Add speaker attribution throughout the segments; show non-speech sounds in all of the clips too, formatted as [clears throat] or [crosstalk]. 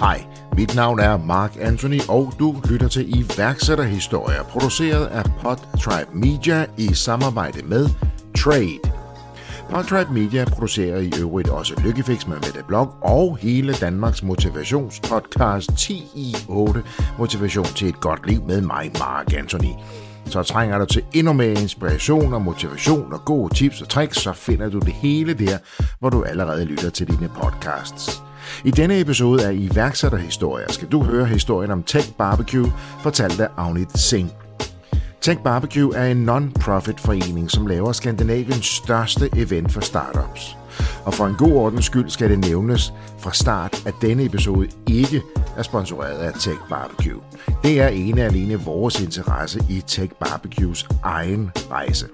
Speaker 1: Hej, mit navn er Mark Anthony, og du lytter til iværksætterhistorier, produceret af Podtribe Media i samarbejde med Trade. Podtribe Media producerer i øvrigt også Lykkefix med Mette Blog og hele Danmarks motivationspodcast 10 i 8 Motivation til et godt liv med mig, Mark Anthony. Så trænger du til endnu mere inspiration og motivation og gode tips og tricks, så finder du det hele der, hvor du allerede lytter til dine podcasts. I denne episode af iværksætterhistorier skal du høre historien om Tech Barbecue, fortalt af Agnit Singh. Tech Barbecue er en non-profit forening, som laver Skandinaviens største event for startups. Og for en god ordens skyld skal det nævnes fra start, at denne episode ikke er sponsoreret af Tech Barbecue. Det er ene og alene vores interesse i Tech Barbecues egen rejse.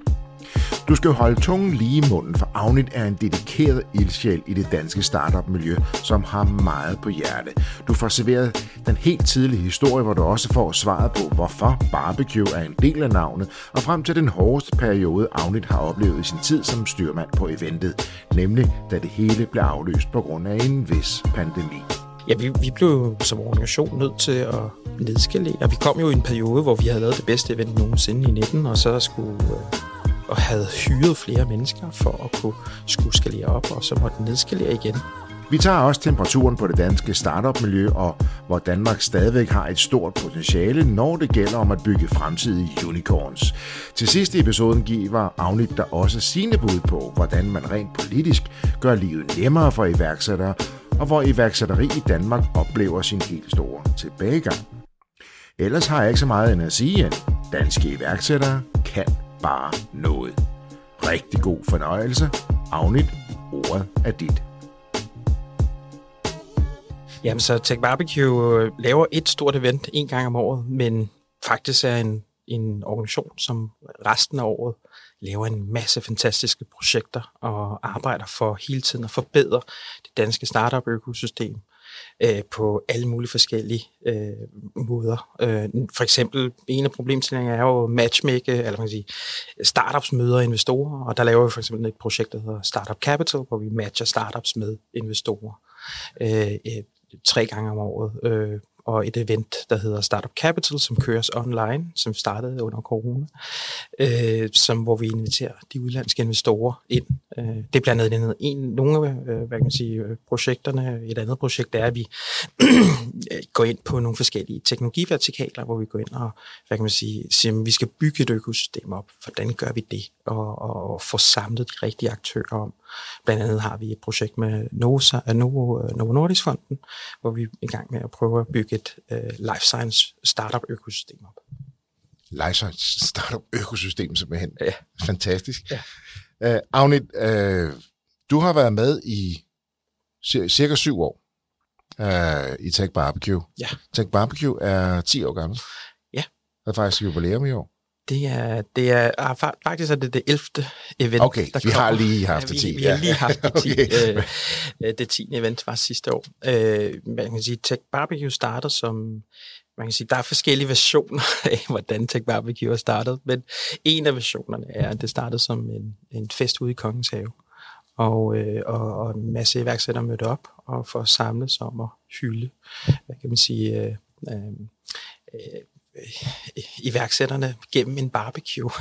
Speaker 1: Du skal holde tungen lige i munden, for Agnit er en dedikeret ildsjæl i det danske startup-miljø, som har meget på hjerte. Du får serveret den helt tidlige historie, hvor du også får svaret på, hvorfor barbecue er en del af navnet, og frem til den hårdeste periode, Agnit har oplevet i sin tid som styrmand på eventet, nemlig da det hele blev aflyst på grund af en vis pandemi.
Speaker 2: Ja, vi, vi blev som organisation nødt til at nedskalere. Vi kom jo i en periode, hvor vi havde lavet det bedste event nogensinde i 19, og så skulle øh, og havde hyret flere mennesker for at kunne skulle skalere op, og så måtte nedskalere igen.
Speaker 1: Vi tager også temperaturen på det danske startup-miljø, og hvor Danmark stadigvæk har et stort potentiale, når det gælder om at bygge fremtidige unicorns. Til sidst i episoden giver Agnit der også sine bud på, hvordan man rent politisk gør livet nemmere for iværksættere, og hvor iværksætteri i Danmark oplever sin helt store tilbagegang. Ellers har jeg ikke så meget end at sige, at danske iværksættere kan bare noget. Rigtig god fornøjelse. Agnit, ordet er dit.
Speaker 2: Jamen, så Tech Barbecue øh, laver et stort event en gang om året, men faktisk er en, en organisation, som resten af året laver en masse fantastiske projekter og arbejder for hele tiden at forbedre det danske startup-økosystem øh, på alle mulige forskellige øh, måder. Øh, for eksempel, en af problemstillingerne er jo matchmake, eller man kan sige, startups møder investorer, og der laver vi for eksempel et projekt, der hedder Startup Capital, hvor vi matcher startups med investorer øh, øh, tre gange om året. Øh, og et event, der hedder Startup Capital, som køres online, som startede under corona, øh, som, hvor vi inviterer de udlandske investorer ind. Øh, det er blandt andet en, nogle af øh, hvad kan man sige, øh, projekterne. Et andet projekt er, at vi [clears throat] går ind på nogle forskellige teknologivertikaler, hvor vi går ind og hvad kan man sige, siger, at vi skal bygge et økosystem op. Hvordan gør vi det? Og, og, og få samlet de rigtige aktører om. Blandt andet har vi et projekt med Novo, Novo, Novo Nordisk Fonden, hvor vi er i gang med at prøve at bygge et uh, life science startup økosystem op.
Speaker 1: Life science startup økosystem simpelthen.
Speaker 2: Ja.
Speaker 1: Fantastisk. Ja. Uh, Agnit, uh, du har været med i cirka syv år uh, i Tech Barbecue.
Speaker 2: Ja.
Speaker 1: Tech Barbecue er 10 år gammel.
Speaker 2: Ja.
Speaker 1: Det er faktisk jubilæum i år.
Speaker 2: Det er, det er ah, faktisk er det det 11. event,
Speaker 1: okay,
Speaker 2: der
Speaker 1: vi har lige haft det 10.
Speaker 2: Ja, vi, vi har lige haft det 10. [laughs] okay. øh, det 10. event var sidste år. Øh, man kan sige, Tech Barbecue starter som, man kan sige, der er forskellige versioner [laughs] af, hvordan Tech Barbecue er startet, men en af versionerne er, at det startede som en, en fest ude i Kongens Have. Og, øh, og, og en masse iværksættere mødte op og for at samles om at hylde, hvad kan man sige, øh, øh, øh, Øh, iværksætterne gennem en barbecue. [laughs]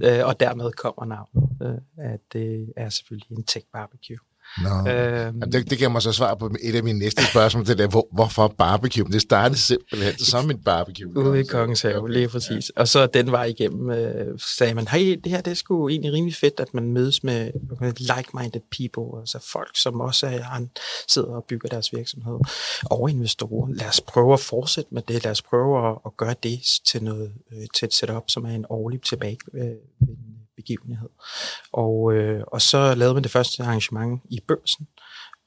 Speaker 2: Øh, og dermed kommer navnet, øh, at det er selvfølgelig en tech barbecue.
Speaker 1: Nå. Øhm, det, det giver mig så svar på et af mine næste spørgsmål til det, hvor, hvorfor barbecue? Det startede simpelthen som en barbecue.
Speaker 2: Ude i Kongens Have, lige præcis. Ja. Og så den var igennem, øh, sagde man, hey, det her det er sgu egentlig rimelig fedt, at man mødes med like-minded people, altså folk, som også er, han sidder og bygger deres virksomhed, og investorer. Lad os prøve at fortsætte med det. Lad os prøve at, at gøre det til, noget, øh, til et setup, som er en årlig tilbage øh, begivenhed. Og, øh, og så lavede man det første arrangement i børsen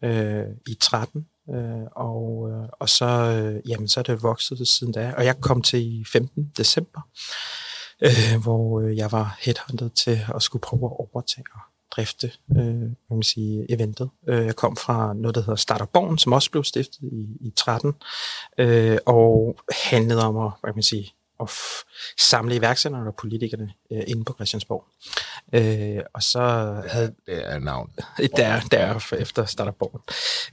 Speaker 2: øh, i 13, øh, og, øh, og så, øh, jamen, så er det vokset siden da. Og jeg kom til i 15. december, øh, hvor øh, jeg var headhunted til at skulle prøve at overtage og drifte øh, kan man sige, eventet. Øh, jeg kom fra noget, der hedder Startup Born, som også blev stiftet i, i 13, øh, og handlede om at hvad kan man sige, at samle iværksætterne og politikerne øh, inde på Christiansborg. Øh, og så havde...
Speaker 1: Det er navn. [laughs]
Speaker 2: Der, der efter Startupborgen.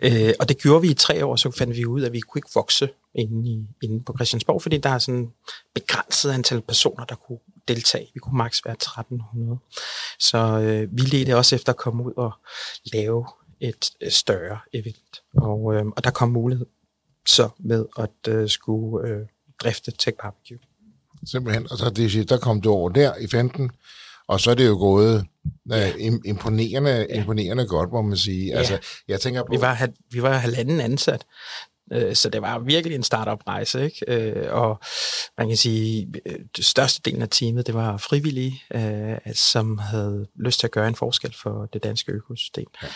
Speaker 2: Øh, og det gjorde vi i tre år, så fandt vi ud af, at vi kunne ikke vokse inde, i, inde på Christiansborg, fordi der er sådan begrænset antal personer, der kunne deltage. Vi kunne maks være 1300. Så øh, vi ledte også efter at komme ud og lave et, et større event. Og, øh, og der kom mulighed så med at øh, skulle øh, drifte Tech Barbecue.
Speaker 1: Simpelthen. Og så det, der kom du over der i 15, og så er det jo gået ja. uh, imponerende, ja. imponerende godt, må man sige. Ja. Altså, jeg tænker på...
Speaker 2: Vi var, vi var halvanden ansat, øh, så det var virkelig en startup-rejse, ikke? Øh, og man kan sige, det største del af teamet, det var frivillige, som havde lyst til at gøre en forskel for det danske økosystem. Ja.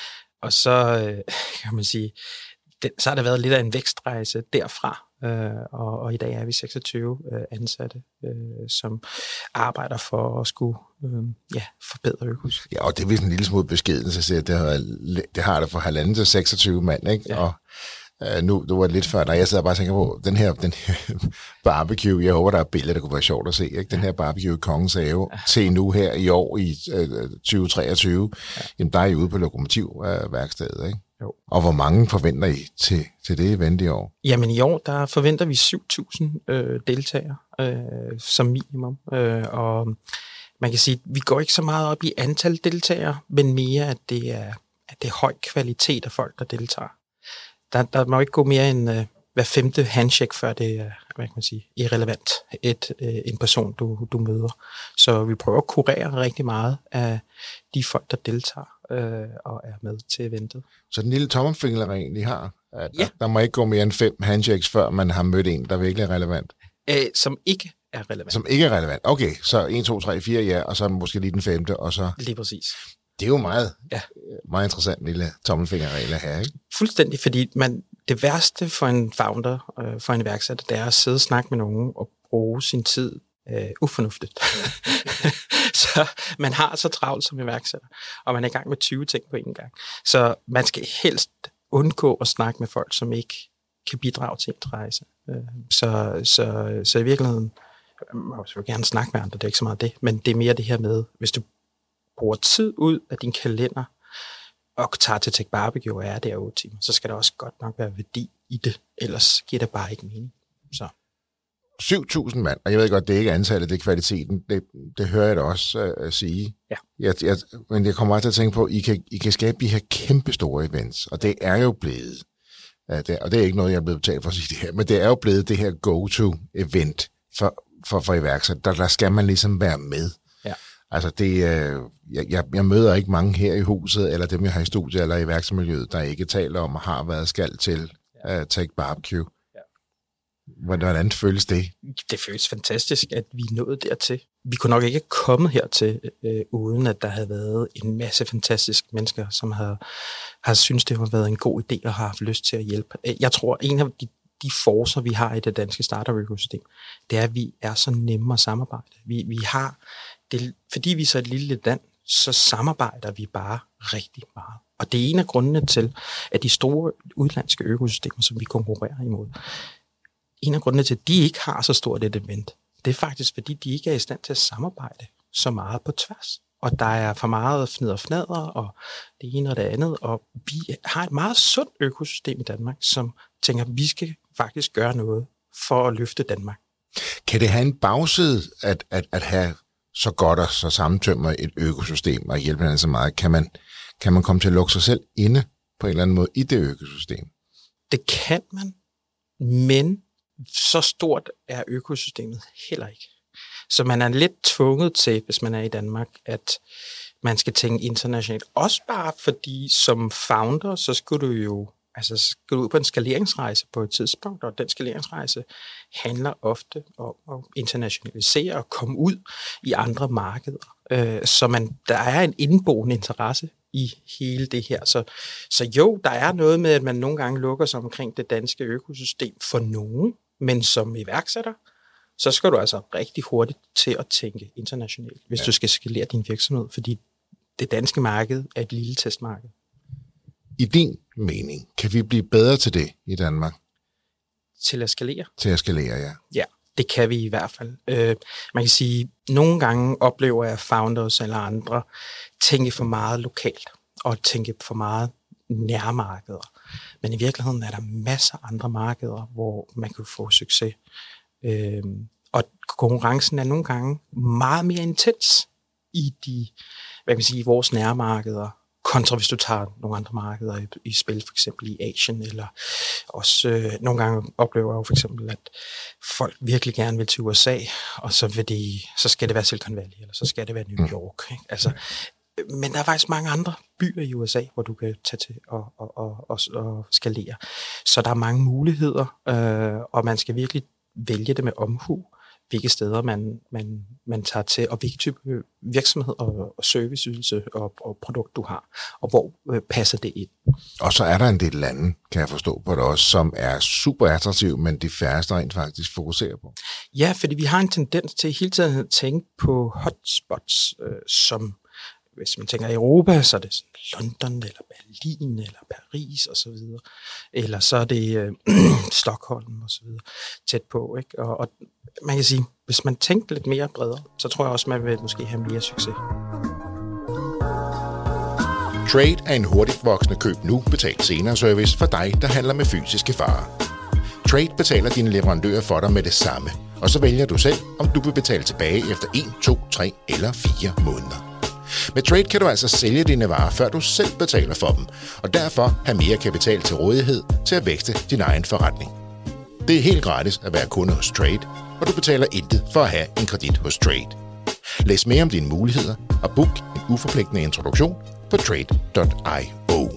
Speaker 2: Og så [laughs] kan man sige, det, så har der været lidt af en vækstrejse derfra, øh, og, og i dag er vi 26 øh, ansatte, øh, som arbejder for at skulle øh, ja, forbedre økos.
Speaker 1: Ja, og det er vist en lille smule beskeden, så siger, det, har, det har det for halvanden til 26 mand, ikke? Ja. Og Uh, nu, det var lidt før, når jeg sidder og bare tænker på, den her, den her [laughs] barbecue, jeg håber, der er billeder, der kunne være sjovt at se, ikke? den her barbecue i Kongens Have, ja. til nu her i år i uh, 2023, ja. jamen der er I ude på lokomotivværkstedet, ikke? Jo. Og hvor mange forventer I til, til det event i år?
Speaker 2: Jamen i år, der forventer vi 7.000 øh, deltagere øh, som minimum. Øh, og man kan sige, at vi går ikke så meget op i antal deltagere, men mere, at det er, at det er høj kvalitet af folk, der deltager. Der, der må ikke gå mere end øh, hver femte handshake, før det er hvad kan man sige, irrelevant, et, øh, en person, du, du møder. Så vi prøver at kurere rigtig meget af de folk, der deltager øh, og er med til eventet.
Speaker 1: Så den lille tommelfingerregel, I har, at ja. der, der må ikke gå mere end fem handshakes, før man har mødt en, der virkelig er relevant?
Speaker 2: Æ, som ikke er relevant.
Speaker 1: Som ikke er relevant. Okay, så 1, 2, 3, 4, ja, og så måske lige den femte, og så...
Speaker 2: Lige præcis.
Speaker 1: Det er jo meget, ja. meget interessant lille tommelfingerregel her, ikke?
Speaker 2: Fuldstændig, fordi man, det værste for en founder, øh, for en iværksætter, det er at sidde og snakke med nogen og bruge sin tid øh, ufornuftigt. [laughs] så [laughs] man har så travlt som iværksætter, og man er i gang med 20 ting på en gang. Så man skal helst undgå at snakke med folk, som ikke kan bidrage til en rejse. Øhm, så, så, så i virkeligheden, man vil gerne snakke med andre, det er ikke så meget det, men det er mere det her med, hvis du bruger tid ud af din kalender, og tager til Tech Barbecue og er der 8 timer, så skal der også godt nok være værdi i det, ellers giver det bare ikke mening. Så.
Speaker 1: 7.000 mand, og jeg ved godt, det er ikke antallet, det er kvaliteten. Det, det hører jeg da også uh, sige.
Speaker 2: Ja.
Speaker 1: Jeg, jeg, men jeg kommer også til at tænke på, at I kan, I kan skabe de her kæmpe store events, og det er jo blevet, uh, det, og det er ikke noget, jeg er blevet betalt for at sige det her, men det er jo blevet det her go-to-event for, for, for iværksætter. Der, der skal man ligesom være med.
Speaker 2: Ja.
Speaker 1: Altså, det, uh, jeg, jeg, jeg møder ikke mange her i huset, eller dem, jeg har i studiet, eller i værksomhedsmiljøet, der ikke taler om, og har været skal til uh, Take Barbecue. Hvordan føles det?
Speaker 2: Det føles fantastisk, at vi er nået dertil. Vi kunne nok ikke komme hertil, øh, uden at der havde været en masse fantastiske mennesker, som har, har synes det har været en god idé og har haft lyst til at hjælpe. Øh, jeg tror, en af de, de forser, vi har i det danske startup-økosystem, det er, at vi er så nemme at samarbejde. Vi, vi har, det, fordi vi er så et lille land, så samarbejder vi bare rigtig meget. Og det er en af grundene til, at de store udlandske økosystemer, som vi konkurrerer imod, en af grundene til, at de ikke har så stort et event, det er faktisk, fordi de ikke er i stand til at samarbejde så meget på tværs. Og der er for meget fnid og fnader, og det ene og det andet. Og vi har et meget sundt økosystem i Danmark, som tænker, at vi skal faktisk gøre noget for at løfte Danmark.
Speaker 1: Kan det have en bagside at, at, at have så godt og så sammentømmer et økosystem og hjælpe hinanden så meget? Kan man, kan man komme til at lukke sig selv inde på en eller anden måde i det økosystem?
Speaker 2: Det kan man, men så stort er økosystemet heller ikke. Så man er lidt tvunget til, hvis man er i Danmark, at man skal tænke internationalt. Også bare fordi som founder, så skulle du jo altså skal du ud på en skaleringsrejse på et tidspunkt, og den skaleringsrejse handler ofte om at internationalisere og komme ud i andre markeder. Øh, så man, der er en indboende interesse i hele det her. Så, så jo, der er noget med, at man nogle gange lukker sig omkring det danske økosystem for nogen, men som iværksætter, så skal du altså rigtig hurtigt til at tænke internationalt, hvis ja. du skal skalere din virksomhed, fordi det danske marked er et lille testmarked.
Speaker 1: I din mening, kan vi blive bedre til det i Danmark?
Speaker 2: Til at skalere?
Speaker 1: Til at skalere, ja.
Speaker 2: Ja, det kan vi i hvert fald. Øh, man kan sige, nogle gange oplever jeg founders eller andre tænke for meget lokalt og tænke for meget nærmarkeder. Men i virkeligheden er der masser af andre markeder, hvor man kan få succes. Øh, og konkurrencen er nogle gange meget mere intens i de, hvad kan man sige, i vores nærmarkeder, kontra hvis du tager nogle andre markeder i, i spil, for eksempel i Asien, eller også øh, nogle gange oplever jeg jo for eksempel, at folk virkelig gerne vil til USA, og så, vil de, så skal det være Silicon Valley, eller så skal det være New mm. York. Ikke? Altså, men der er faktisk mange andre byer i USA, hvor du kan tage til og, og, og, og, og skalere. Så der er mange muligheder, øh, og man skal virkelig vælge det med omhu hvilke steder man, man, man tager til, og hvilken type virksomhed og, og serviceydelse og, og produkt du har, og hvor øh, passer det ind.
Speaker 1: Og så er der en del lande, kan jeg forstå på det også, som er super attraktive, men de færreste rent faktisk fokuserer på.
Speaker 2: Ja, fordi vi har en tendens til hele tiden at tænke på hotspots, øh, som hvis man tænker Europa, så er det London, eller Berlin, eller Paris, og så videre. Eller så er det øh, [clears throat] Stockholm, og så videre, tæt på. Ikke? Og, og man kan sige, hvis man tænker lidt mere bredere, så tror jeg også, man vil måske have mere succes.
Speaker 1: Trade er en hurtigt voksende køb nu, betalt senere service for dig, der handler med fysiske varer. Trade betaler dine leverandører for dig med det samme, og så vælger du selv, om du vil betale tilbage efter 1, 2, 3 eller 4 måneder. Med Trade kan du altså sælge dine varer, før du selv betaler for dem, og derfor have mere kapital til rådighed til at vækste din egen forretning. Det er helt gratis at være kunde hos Trade, og du betaler intet for at have en kredit hos Trade. Læs mere om dine muligheder og book en uforpligtende introduktion på trade.io.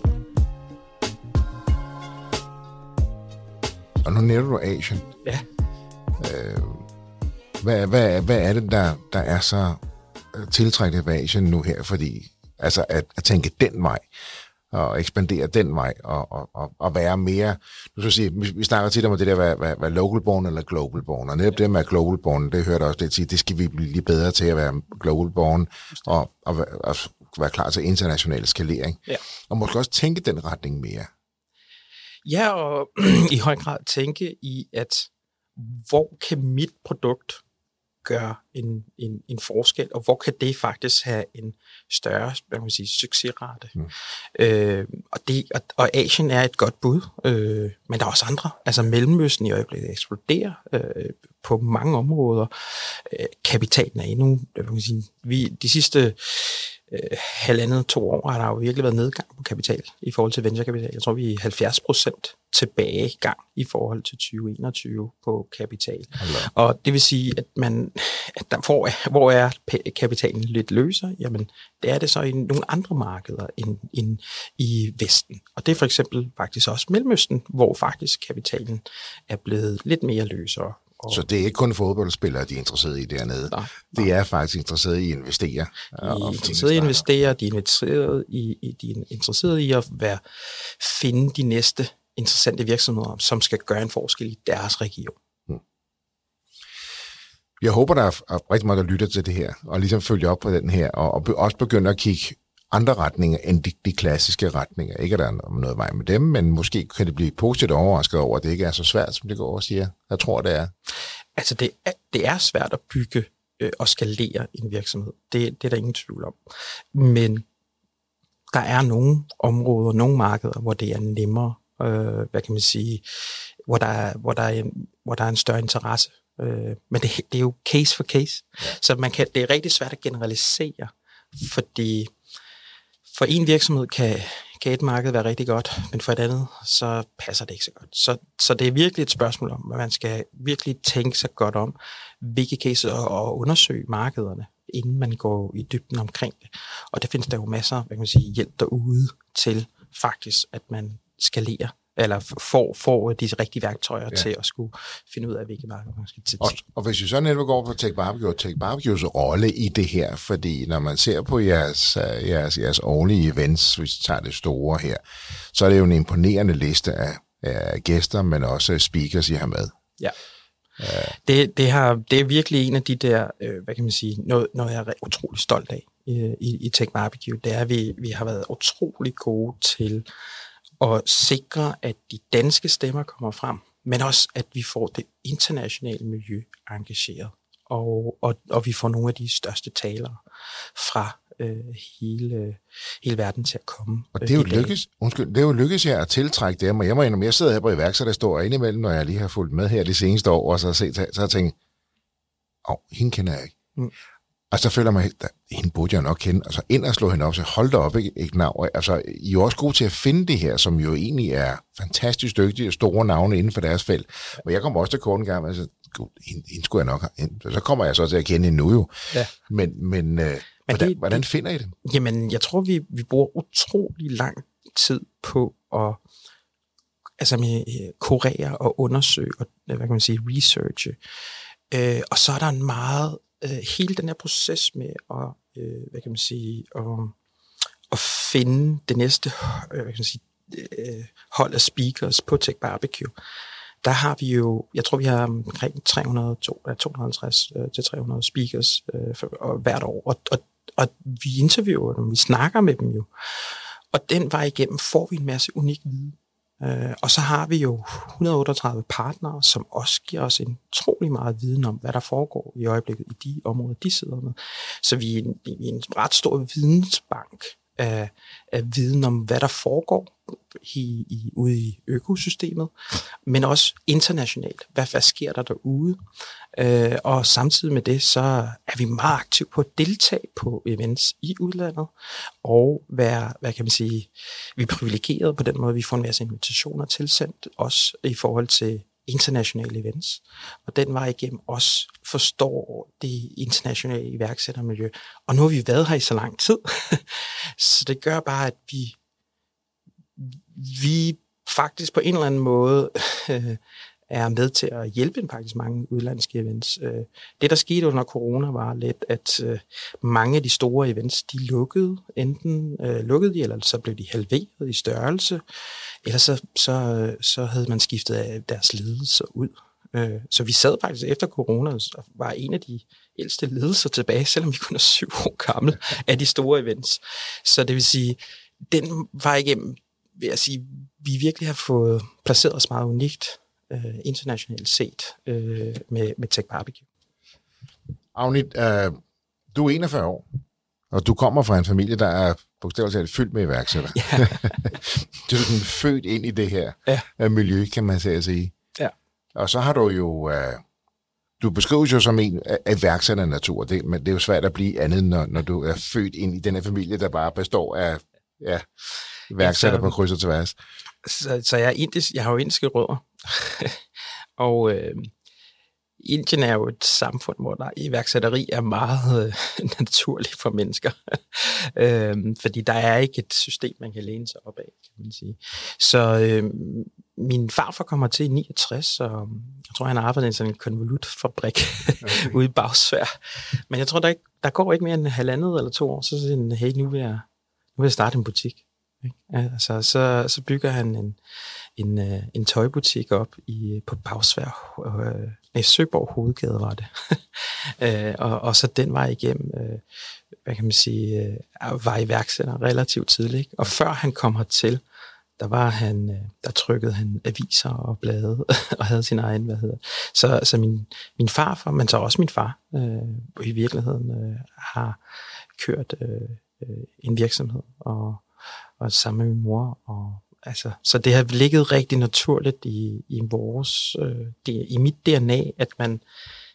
Speaker 1: Og nu nævner du Asien.
Speaker 2: Ja.
Speaker 1: Øh, hvad, hvad, hvad er det, der, der er så tiltrækket ved Asien nu her? Fordi altså at, at tænke den vej, og ekspandere den vej, og, og, og, og være mere, nu skal sige, vi, vi snakker tit om det der, hvad, hvad, hvad local born eller global born, og netop det med global born, det hørte også lidt sige, det skal vi blive bedre til at være global born, og, og, og være klar til international skalering,
Speaker 2: ja.
Speaker 1: og måske også tænke den retning mere.
Speaker 2: Ja, og [clears throat] i høj grad tænke i, at hvor kan mit produkt gør en, en, en forskel, og hvor kan det faktisk have en større hvad man sige, succesrate. Mm. Øh, og, det, og, og Asien er et godt bud, øh, men der er også andre. Altså Mellemøsten i øjeblikket eksploderer øh, på mange områder. Øh, kapitalen er endnu, hvad man sige, vi, de sidste øh, halvandet, to år har der jo virkelig været nedgang på kapital i forhold til venturekapital. Jeg tror, vi er 70 procent tilbage i gang i forhold til 2021 på kapital. Allah. Og det vil sige, at man, at der, hvor, hvor er kapitalen lidt løser? Jamen, det er det så i nogle andre markeder end, end i Vesten. Og det er for eksempel faktisk også Mellemøsten, hvor faktisk kapitalen er blevet lidt mere løsere.
Speaker 1: Og så det er ikke kun fodboldspillere, de er interesserede i dernede. Nej, nej. De er faktisk interesserede i at investere.
Speaker 2: De er interesserede i at investere, de er interesserede i, de er interesserede i at være, finde de næste interessante virksomheder, som skal gøre en forskel i deres region. Hmm.
Speaker 1: Jeg håber, der er rigtig mange, der lytter til det her, og ligesom følger op på den her, og, og også begynder at kigge andre retninger end de, de klassiske retninger. Ikke at der er noget vej med dem, men måske kan det blive positivt overrasket over, at det ikke er så svært, som det går og siger. Jeg tror, det er.
Speaker 2: Altså, det er, det er svært at bygge øh, og skalere en virksomhed. Det, det er der ingen tvivl om. Men der er nogle områder, nogle markeder, hvor det er nemmere, øh, hvad kan man sige, hvor der er, hvor der er, en, hvor der er en større interesse. Øh, men det, det er jo case for case. Ja. Så man kan, det er rigtig svært at generalisere, fordi for en virksomhed kan, kan et marked være rigtig godt, men for et andet, så passer det ikke så godt. Så, så det er virkelig et spørgsmål om, at man skal virkelig tænke sig godt om, hvilke cases og, og undersøge markederne, inden man går i dybden omkring det. Og der findes der jo masser hvad kan man sige, hjælp derude til faktisk, at man skalerer eller får, får de rigtige værktøjer ja. til at skulle finde ud af, hvilke markeder man skal til.
Speaker 1: Og, og hvis vi så netop går på Tech Barbecue, Tech Barbecues rolle i det her, fordi når man ser på jeres, øh, jeres, jeres årlige events, hvis vi tager det store her, så er det jo en imponerende liste af, af gæster, men også speakers, I har med.
Speaker 2: Ja. Uh, det, det, har, det er virkelig en af de der, øh, hvad kan man sige, noget, noget jeg er utrolig stolt af i, i, i Tech Barbecue, det er, at vi, vi har været utrolig gode til og sikre, at de danske stemmer kommer frem men også at vi får det internationale miljø engageret, og, og, og vi får nogle af de største talere fra øh, hele, hele verden til at komme.
Speaker 1: Og det er jo lykkes, undskyld, det er jo lykkes jer at tiltrække dem, og jeg må indrømme, jeg sidder her på iværksætterstår, og indimellem, når jeg lige har fulgt med her de seneste år, og så har, set, så har jeg tænkt, åh, oh, hende kender jeg ikke. Mm. Og så føler man, at hende burde jeg nok kende, og så ind og slå hende op, så hold da op, ikke, ikke navn. Altså, I er jo også gode til at finde det her, som jo egentlig er fantastisk dygtige og store navne inden for deres felt. Og jeg kommer også til kort en gang, og så, gud, hende, hende skulle jeg nok have. Så kommer jeg så til at kende hende nu jo. Ja. Men, men, øh, men hvordan, det, hvordan finder I det?
Speaker 2: Jamen, jeg tror, vi, vi bruger utrolig lang tid på at altså med øh, kurere og undersøge og hvad kan man sige, researche. Øh, og så er der en meget øh, hele den her proces med at, øh, hvad kan man sige, at, at finde det næste øh, hvad kan man sige, øh, hold af speakers på Tech Barbecue, der har vi jo, jeg tror vi har omkring 300, 250 øh, til 300 speakers øh, for, og, hvert år, og, og, og vi interviewer dem, vi snakker med dem jo. Og den vej igennem får vi en masse unik viden. Øh, og så har vi jo 138 partnere, som også giver os en utrolig meget viden om, hvad der foregår i øjeblikket i de områder, de sidder med. Så vi er en, en ret stor vidensbank af, af viden om, hvad der foregår i, i, ude i økosystemet, men også internationalt. Hvad, hvad sker der derude? Øh, og samtidig med det, så er vi meget aktive på at deltage på events i udlandet, og være, hvad kan man sige, vi er privilegeret på den måde, vi får en masse invitationer tilsendt, også i forhold til internationale events, og den vej igennem også forstår det internationale iværksættermiljø. Og nu har vi været her i så lang tid, [laughs] så det gør bare, at vi, vi faktisk på en eller anden måde [laughs] er med til at hjælpe faktisk mange udlandske events. Øh, det, der skete under corona, var lidt, at øh, mange af de store events, de lukkede. Enten øh, lukkede de, eller så blev de halveret i størrelse, eller så, så, så havde man skiftet deres ledelser ud. Så vi sad faktisk efter corona og var en af de ældste ledelser tilbage, selvom vi kun er syv år gamle, af de store events. Så det vil sige, den var igennem, vil jeg sige, vi virkelig har fået placeret os meget unikt øh, internationalt set øh, med, med Tech Barbecue.
Speaker 1: Agnit, øh, du er 41 år, og du kommer fra en familie, der er bogstaveligt talt fyldt med iværksætter. Ja. [laughs] du er sådan født ind i det her ja. miljø, kan man sige. Ja. Og så har du jo... Øh, du beskrives jo som en af iværksætter natur, det, men det er jo svært at blive andet, når, når du er født ind i den her familie, der bare består af ja, iværksætter på kryds og tværs.
Speaker 2: Så, så jeg, er indisk, jeg har jo indiske rødder. [laughs] og øh, Indien er jo et samfund, hvor der iværksætteri er meget øh, [laughs] naturligt for mennesker. [laughs] øh, fordi der er ikke et system, man kan læne sig op af, kan man sige. Så øh, min farfar kommer til i 69, og jeg tror, han har arbejdet i sådan en konvolutfabrik okay. ude i Bagsvær. Men jeg tror, der, ikke, der går ikke mere end halvandet eller to år, så siger han, hey, nu vil jeg, nu vil jeg starte en butik. Ikke? Altså, så, så bygger han en, en, øh, en tøjbutik op i, på Bagsvær, øh, nej, Søborg Hovedgade var det. [laughs] øh, og, og så den var igennem, øh, hvad kan man sige, øh, var iværksætter relativt tidligt. Ikke? Og før han kom hertil, der var han, øh, der trykkede han aviser og blade [laughs] og havde sin egen, hvad hedder. Så, så min, min farfar, men så også min far, øh, i virkeligheden øh, har kørt øh, øh en virksomhed og og sammen med min mor. Og, altså, så det har ligget rigtig naturligt i, i vores, øh, det, i mit DNA, at man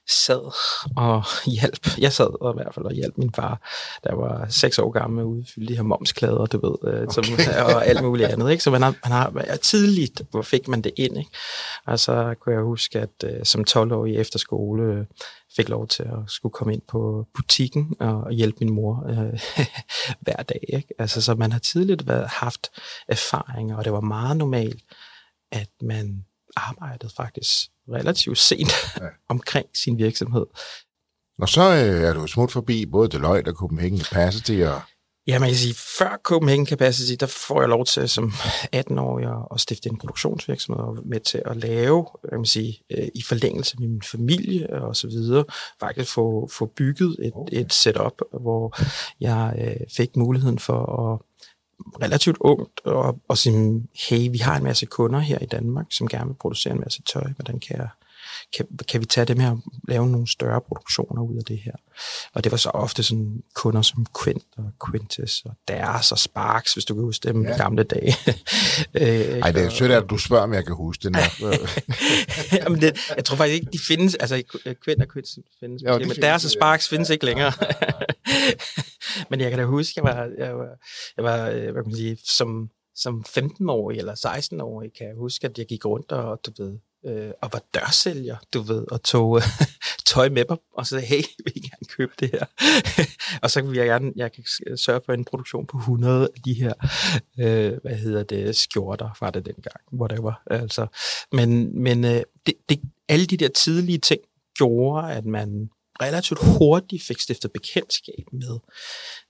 Speaker 2: sad og [laughs] hjalp. Jeg sad og i hvert fald og hjalp min far, der var seks år gammel, med udfylde de her momsklæder, du ved, øh, okay. som, [laughs] og alt muligt andet. Ikke? Så man har, man har tidligt, hvor fik man det ind. Ikke? Og så kunne jeg huske, at uh, som 12-årig efter skole, fik lov til at skulle komme ind på butikken og hjælpe min mor øh, [laughs] hver dag. Ikke? Altså, så man har tidligt været, haft erfaringer, og det var meget normalt, at man arbejdede faktisk relativt sent [laughs] ja. [laughs] omkring sin virksomhed.
Speaker 1: Og så øh, er du smut forbi både Deloitte og Copenhagen Capacity og
Speaker 2: Ja, man kan sige, før Copenhagen Capacity, der får jeg lov til som 18-årig at stifte en produktionsvirksomhed og med til at lave, jeg kan sige, øh, i forlængelse med min familie og så videre, faktisk få, få bygget et, okay. et setup, hvor jeg øh, fik muligheden for at relativt ungt og, og sige, hmm, hey, vi har en masse kunder her i Danmark, som gerne vil producere en masse tøj. Hvordan kan jeg kan, kan vi tage dem her og lave nogle større produktioner ud af det her? Og det var så ofte sådan kunder som Quint og Quintus og Deres og Sparks, hvis du kan huske dem ja. i gamle dage. [laughs]
Speaker 1: Øh, Ej, det er sødt, at du spørger, om jeg kan huske det. [laughs]
Speaker 2: Jamen det, jeg tror faktisk ikke, de findes, altså Quint og Quintus findes, jo, men Deres og Sparks findes ikke længere. [laughs] men jeg kan da huske, jeg var, jeg var, jeg var øh, hvad kan man sige, som, som 15-årig eller 16-årig, kan jeg huske, at jeg gik rundt og, du ved, øh, og var dørsælger, du ved, og tog øh, [laughs] tøj med mig, og så sagde, hey, vil I gerne købe det her? [laughs] og så vil jeg gerne, jeg kan øh, sørge for en produktion på 100 af de her, øh, hvad hedder det, skjorter, var det dengang, whatever. Altså, men men øh, det, det, alle de der tidlige ting gjorde, at man relativt hurtigt fik stiftet bekendtskab med,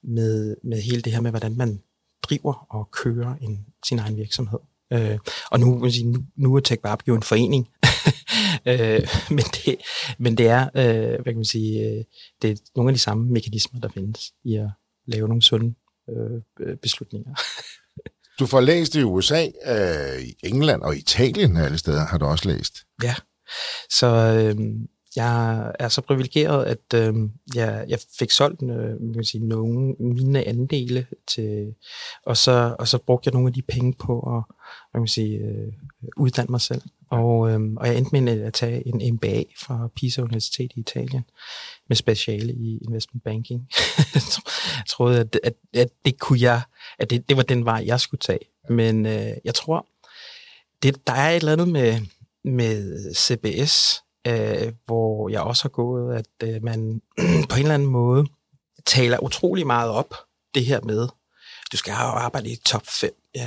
Speaker 2: med, med hele det her med, hvordan man driver og kører en, sin egen virksomhed. Øh, og nu, vil sige, nu, nu er Tech jo en forening, [laughs] øh, men, det, men det er, øh, hvad kan man sige, øh, det er nogle af de samme mekanismer, der findes i at lave nogle sunde øh, beslutninger.
Speaker 1: du får læst i USA, øh, i England og Italien alle steder, har du også læst.
Speaker 2: Ja, så øh, jeg er så privilegeret, at øh, jeg, jeg fik solgt øh, kan sige, nogle mine andele til, og så, og så brugte jeg nogle af de penge på at man kan sige, øh, uddanne mig selv. Og, øh, og jeg endte med at tage en MBA fra Pisa Universitet i Italien med speciale i investment banking. [laughs] jeg troede, at, at, at det kunne jeg, at det, det var den vej, jeg skulle tage. Men øh, jeg tror, det, der er et eller andet med, med CBS, øh, hvor jeg også har gået, at øh, man [clears throat] på en eller anden måde taler utrolig meget op det her med, du skal arbejde i top 5 øh,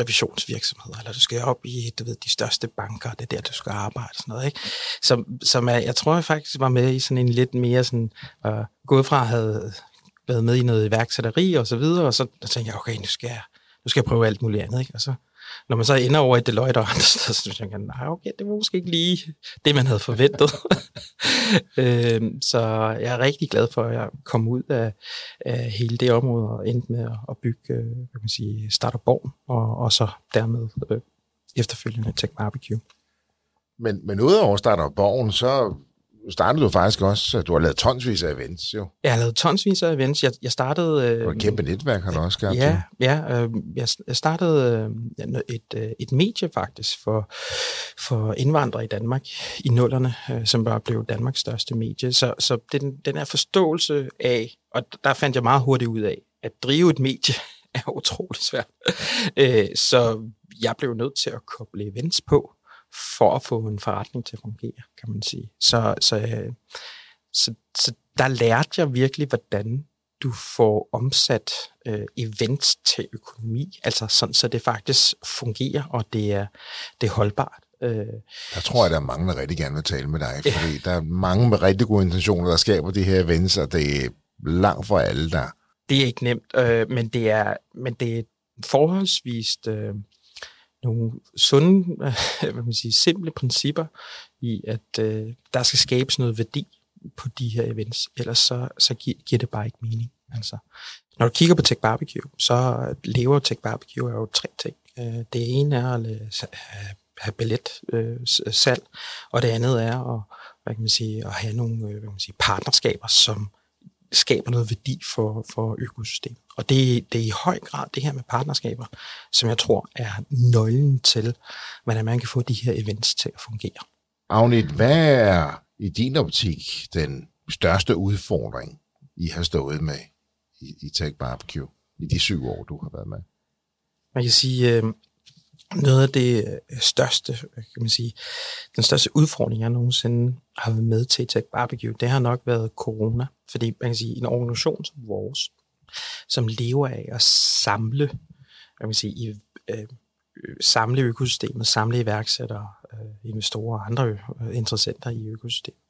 Speaker 2: revisionsvirksomheder, eller du skal op i du ved, de største banker, det er der, du skal arbejde, og sådan noget, ikke? Som, som er, jeg tror jeg faktisk var med i sådan en lidt mere sådan, øh, gået fra at have været med i noget iværksætteri og så videre, og så så tænkte jeg, okay, nu skal jeg, nu skal jeg prøve alt muligt andet, ikke? Og så når man så ender over i Deloitte og andre steder, så synes jeg, nej, okay, det var måske ikke lige det, man havde forventet. [laughs] øhm, så jeg er rigtig glad for, at jeg kom ud af, af hele det område og endte med at bygge, øh, hvad kan man sige, Startup Born, og, og så dermed øh, efterfølgende Tech Barbecue.
Speaker 1: Men, men udover Startup Borgen, så startede du faktisk også, du har lavet tonsvis af events, jo.
Speaker 2: Jeg har lavet tonsvis af events. Jeg, jeg startede...
Speaker 1: Øh, og et kæmpe netværk har du også skabt.
Speaker 2: Ja, ja øh, jeg, jeg startede øh, et, øh, et medie faktisk for, for indvandrere i Danmark i nullerne, øh, som bare blev Danmarks største medie. Så, så den, den her forståelse af, og der fandt jeg meget hurtigt ud af, at drive et medie [laughs] er utroligt svært. øh, så jeg blev nødt til at koble events på, for at få en forretning til at fungere, kan man sige. Så, så, så, så der lærte jeg virkelig, hvordan du får omsat øh, events til økonomi, altså sådan, så det faktisk fungerer, og det er, det er holdbart. Øh,
Speaker 1: der tror jeg, der er mange, der rigtig gerne vil tale med dig, fordi ja. der er mange med rigtig gode intentioner, der skaber de her events, og det er langt for alle, der...
Speaker 2: Det er ikke nemt, øh, men, det er, men det er forholdsvist... Øh, nogle sunde, [laughs] hvad man sige, simple principper i, at øh, der skal skabes noget værdi på de her events, ellers så, så gi- giver det bare ikke mening. Altså, når du kigger på Tech Barbecue, så lever Tech Barbecue af jo tre ting. Øh, det ene er at øh, have billet øh, salg, og det andet er at, hvad kan man sige, at have nogle øh, hvad kan man sige, partnerskaber, som skaber noget værdi for, for økosystemet. Og det, det er i høj grad det her med partnerskaber, som jeg tror er nøglen til, hvordan man kan få de her events til at fungere.
Speaker 1: Agnit, hvad er i din optik den største udfordring, I har stået med i, i Tech Barbecue i de syv år, du har været med?
Speaker 2: Man kan sige, øh, noget af det øh, største, kan man sige, den største udfordring, jeg nogensinde har været med til Tech Barbecue, det har nok været corona. Fordi man kan sige, en organisation som vores, som lever af at samle, kan man sige, i, øh, øh, samle økosystemet, samle iværksættere, øh, investorer og andre øh, interessenter i økosystemet.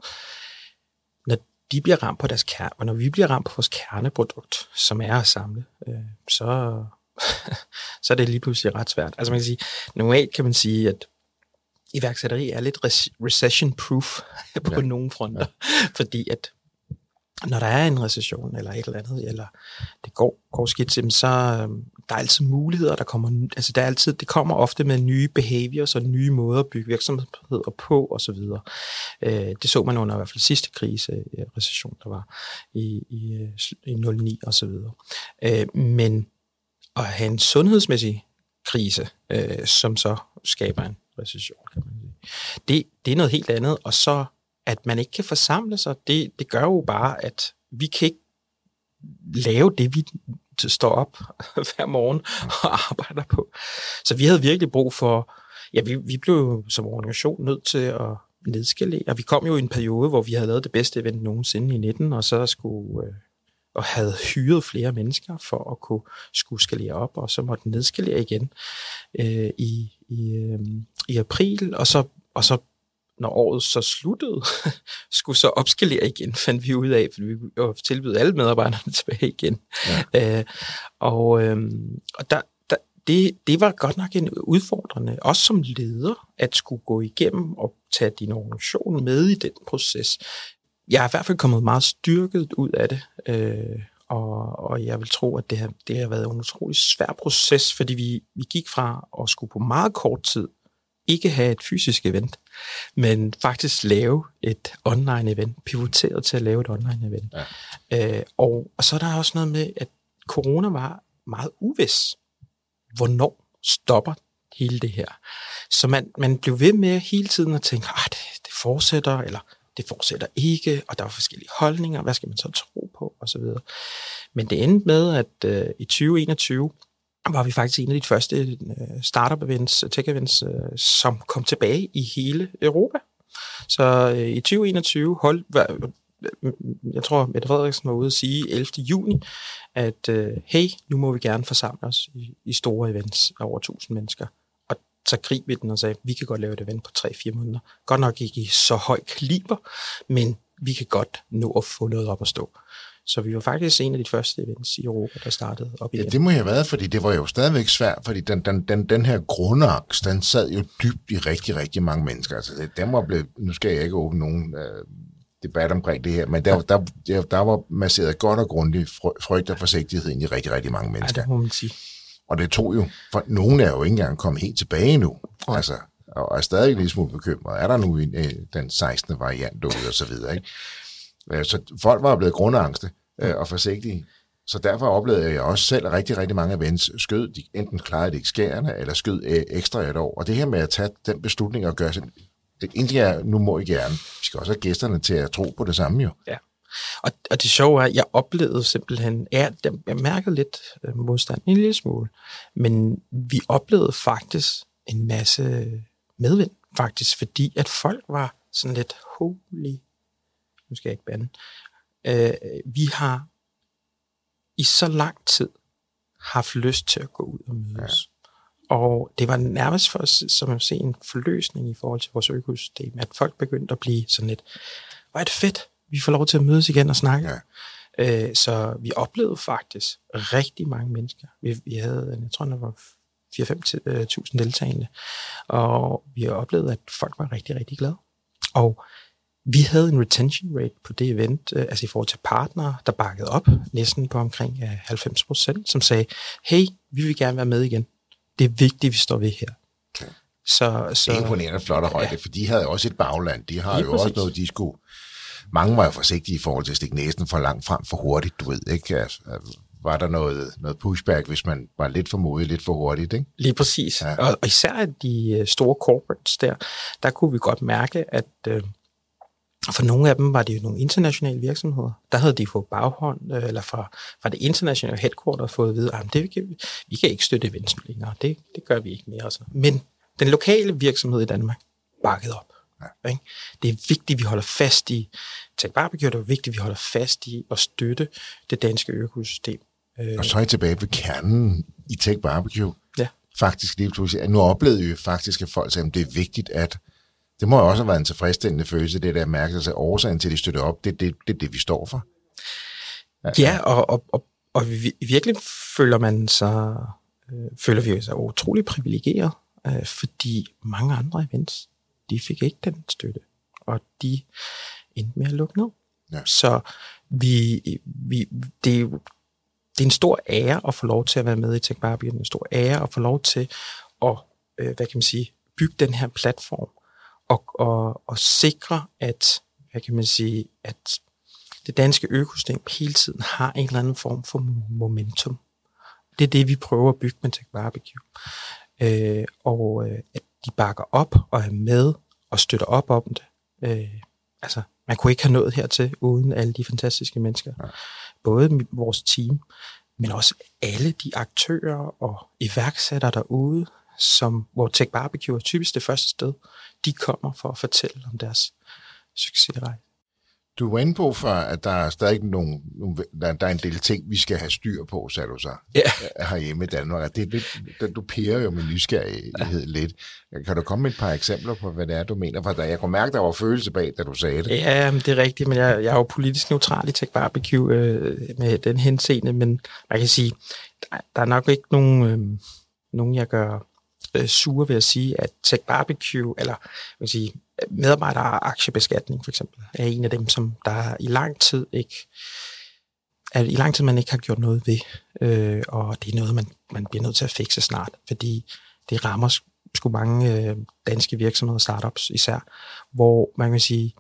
Speaker 2: Når de bliver ramt på deres kerne, og når vi bliver ramt på vores kerneprodukt, som er at samle, øh, så, [laughs] så er det lige pludselig ret svært. Altså man kan sige, normalt kan man sige, at iværksætteri er lidt recession-proof [laughs] på ja. nogle fronter, ja. fordi at når der er en recession eller et eller andet, eller det går, går skidt, så øhm, der er altid muligheder, der kommer, altså der er altid, det kommer ofte med nye behaviors og nye måder at bygge virksomheder på og så videre. Øh, det så man under i hvert fald sidste krise, øh, recession, der var i, i, øh, i 09 og så videre. Øh, men at have en sundhedsmæssig krise, øh, som så skaber en recession, kan man sige. Det, det er noget helt andet, og så at man ikke kan forsamle sig, det, det gør jo bare, at vi kan ikke lave det, vi står op [laughs] hver morgen og arbejder på. Så vi havde virkelig brug for, ja, vi, vi blev som organisation nødt til at nedskalere. Vi kom jo i en periode, hvor vi havde lavet det bedste event nogensinde i 19, og så skulle øh, og havde hyret flere mennesker for at kunne skulle skalere op, og så måtte nedskalere igen øh, i, i, øh, i april, og så, og så når året så sluttede, [laughs] skulle så opskalere igen, fandt vi ud af, for vi tilbød alle medarbejderne [laughs] tilbage igen. Ja. Øh, og øh, og der, der, det, det var godt nok en udfordrende, også som leder, at skulle gå igennem og tage din organisation med i den proces. Jeg er i hvert fald kommet meget styrket ud af det, øh, og, og jeg vil tro, at det har, det har været en utrolig svær proces, fordi vi, vi gik fra at skulle på meget kort tid ikke have et fysisk event, men faktisk lave et online event, pivoteret til at lave et online event. Ja. Øh, og, og så er der også noget med, at corona var meget uvis. Hvornår stopper hele det her? Så man, man blev ved med hele tiden at tænke, at det, det fortsætter, eller det fortsætter ikke, og der var forskellige holdninger, hvad skal man så tro på, osv. Men det endte med, at øh, i 2021, var vi faktisk en af de første øh, startup events, øh, tech events, øh, som kom tilbage i hele Europa. Så øh, i 2021 hold, øh, jeg tror, Mette Frederiksen var ude at sige 11. juni, at øh, hey, nu må vi gerne forsamle os i, i store events af over 1000 mennesker. Så grib vi den og sagde, vi kan godt lave et event på 3-4 måneder. Godt nok ikke i så høj kaliber, men vi kan godt nå at få noget op at stå. Så vi var faktisk en af de første events i Europa, der startede op igen.
Speaker 1: Ja, det må have været, fordi det var jo stadigvæk svært, fordi den, den, den, den her grundangst, den sad jo dybt i rigtig, rigtig mange mennesker. Altså, den var blevet, nu skal jeg ikke åbne nogen øh, debat omkring det her, men der, der, der, der var masseret godt og grundigt frygt og forsigtighed ind i rigtig, rigtig mange mennesker.
Speaker 2: Ja, det må man sige.
Speaker 1: Og det tog jo, for nogen er jo ikke engang kommet helt tilbage nu. Ja. Altså, og er stadig lidt smule bekymret. Er der nu en, øh, den 16. variant derude og så videre, ikke? Øh, så folk var blevet grundangste øh, og forsigtige. Så derfor oplevede jeg også selv, at rigtig, rigtig mange events skød, de enten klarede det ikke skærende, eller skød ekstra et år. Og det her med at tage den beslutning og gøre sådan, det ene er, nu må I gerne. Vi skal også have gæsterne til at tro på det samme jo.
Speaker 2: Ja. Og, og det sjove er, at jeg oplevede simpelthen, ja, jeg mærkede lidt øh, modstand, en lille smule, men vi oplevede faktisk en masse medvind, faktisk, fordi at folk var sådan lidt, holy, nu skal jeg ikke bande, øh, vi har i så lang tid haft lyst til at gå ud og mødes. Ja. Og det var nærmest for os som at se en forløsning i forhold til vores økosystem, at folk begyndte at blive sådan lidt, hvor er det fedt, vi får lov til at mødes igen og snakke. Ja. Øh, så vi oplevede faktisk rigtig mange mennesker. Vi, vi havde, jeg tror, der var 4-5.000 øh, deltagende, og vi oplevede, at folk var rigtig, rigtig glade. Og vi havde en retention rate på det event, øh, altså i forhold til partnere, der bakkede op næsten på omkring 90 procent, som sagde, hey, vi vil gerne være med igen. Det er vigtigt, vi står ved her.
Speaker 1: Okay. Så, så, det er imponerende flot og højde, ja. for de havde også et bagland. De har Lige jo præcis. også noget, de skulle... Mange var jo forsigtige i forhold til at stikke næsen for langt frem for hurtigt, du ved, ikke? Altså, var der noget, noget pushback, hvis man var lidt for modig, lidt for hurtigt, ikke?
Speaker 2: Lige præcis. Ja. Og, og især de øh, store corporates der, der kunne vi godt mærke, at... Øh, for nogle af dem var det jo nogle internationale virksomheder. Der havde de fået baghånd, øh, eller fra, fra det internationale headquarter fået at vide, at det, vi, vi kan ikke støtte events længere. Det, det gør vi ikke mere. Altså. Men den lokale virksomhed i Danmark bakkede op. Ja. Ikke? Det er vigtigt, at vi holder fast i, Tech Barbecue, det er vigtigt, at vi holder fast i at støtte det danske økosystem.
Speaker 1: Øh, Og så er I tilbage ved kernen i Tech Barbecue.
Speaker 2: Ja.
Speaker 1: Faktisk lige pludselig. Nu oplevede vi faktisk, at folk sagde, at det er vigtigt, at det må også have været en tilfredsstillende følelse, det der mærke, at årsagen til, at de støtter op, det er det, det, det, vi står for.
Speaker 2: Ja, ja og, og, og, og virkelig føler man sig, øh, føler vi sig utrolig privilegeret, øh, fordi mange andre events, de fik ikke den støtte, og de endte med at lukke ned. Ja. Så vi, vi, det, det det er en stor ære at få lov til at være med i Tech Barbie. Det er en stor ære at få lov til at, øh, hvad kan man sige, bygge den her platform og, og, og sikre, at, hvad kan man sige, at det danske økosystem hele tiden har en eller anden form for momentum. Det er det, vi prøver at bygge med Tech Barbecue. Øh, og øh, at de bakker op og er med og støtter op om det. Øh, altså, man kunne ikke have nået hertil uden alle de fantastiske mennesker. Ja. Både vores team, men også alle de aktører og iværksættere derude, som, hvor Tech Barbecue er typisk det første sted, de kommer for at fortælle om deres succesrejse.
Speaker 1: Du var inde på før, at der er stadig nogle, nogle der, der er en del ting, vi skal have styr på, sagde du så,
Speaker 2: ja.
Speaker 1: herhjemme i Danmark. Det er lidt, du pærer jo med nysgerrighed ja. lidt. Kan du komme med et par eksempler på, hvad det er, du mener? For jeg kunne mærke, der var følelse bag, da du sagde det.
Speaker 2: Ja, det er rigtigt, men jeg, jeg er jo politisk neutral i Tech Barbecue øh, med den henseende, men man kan sige, der, der er nok ikke nogen, øh, nogen jeg gør øh, sure ved at sige, at Tech Barbecue, eller man kan sige, medarbejder aktiebeskatning for eksempel, er en af dem, som der i lang tid ikke at i lang tid man ikke har gjort noget ved, øh, og det er noget, man, man bliver nødt til at fikse snart, fordi det rammer sgu mange øh, danske virksomheder, startups især, hvor man kan sige,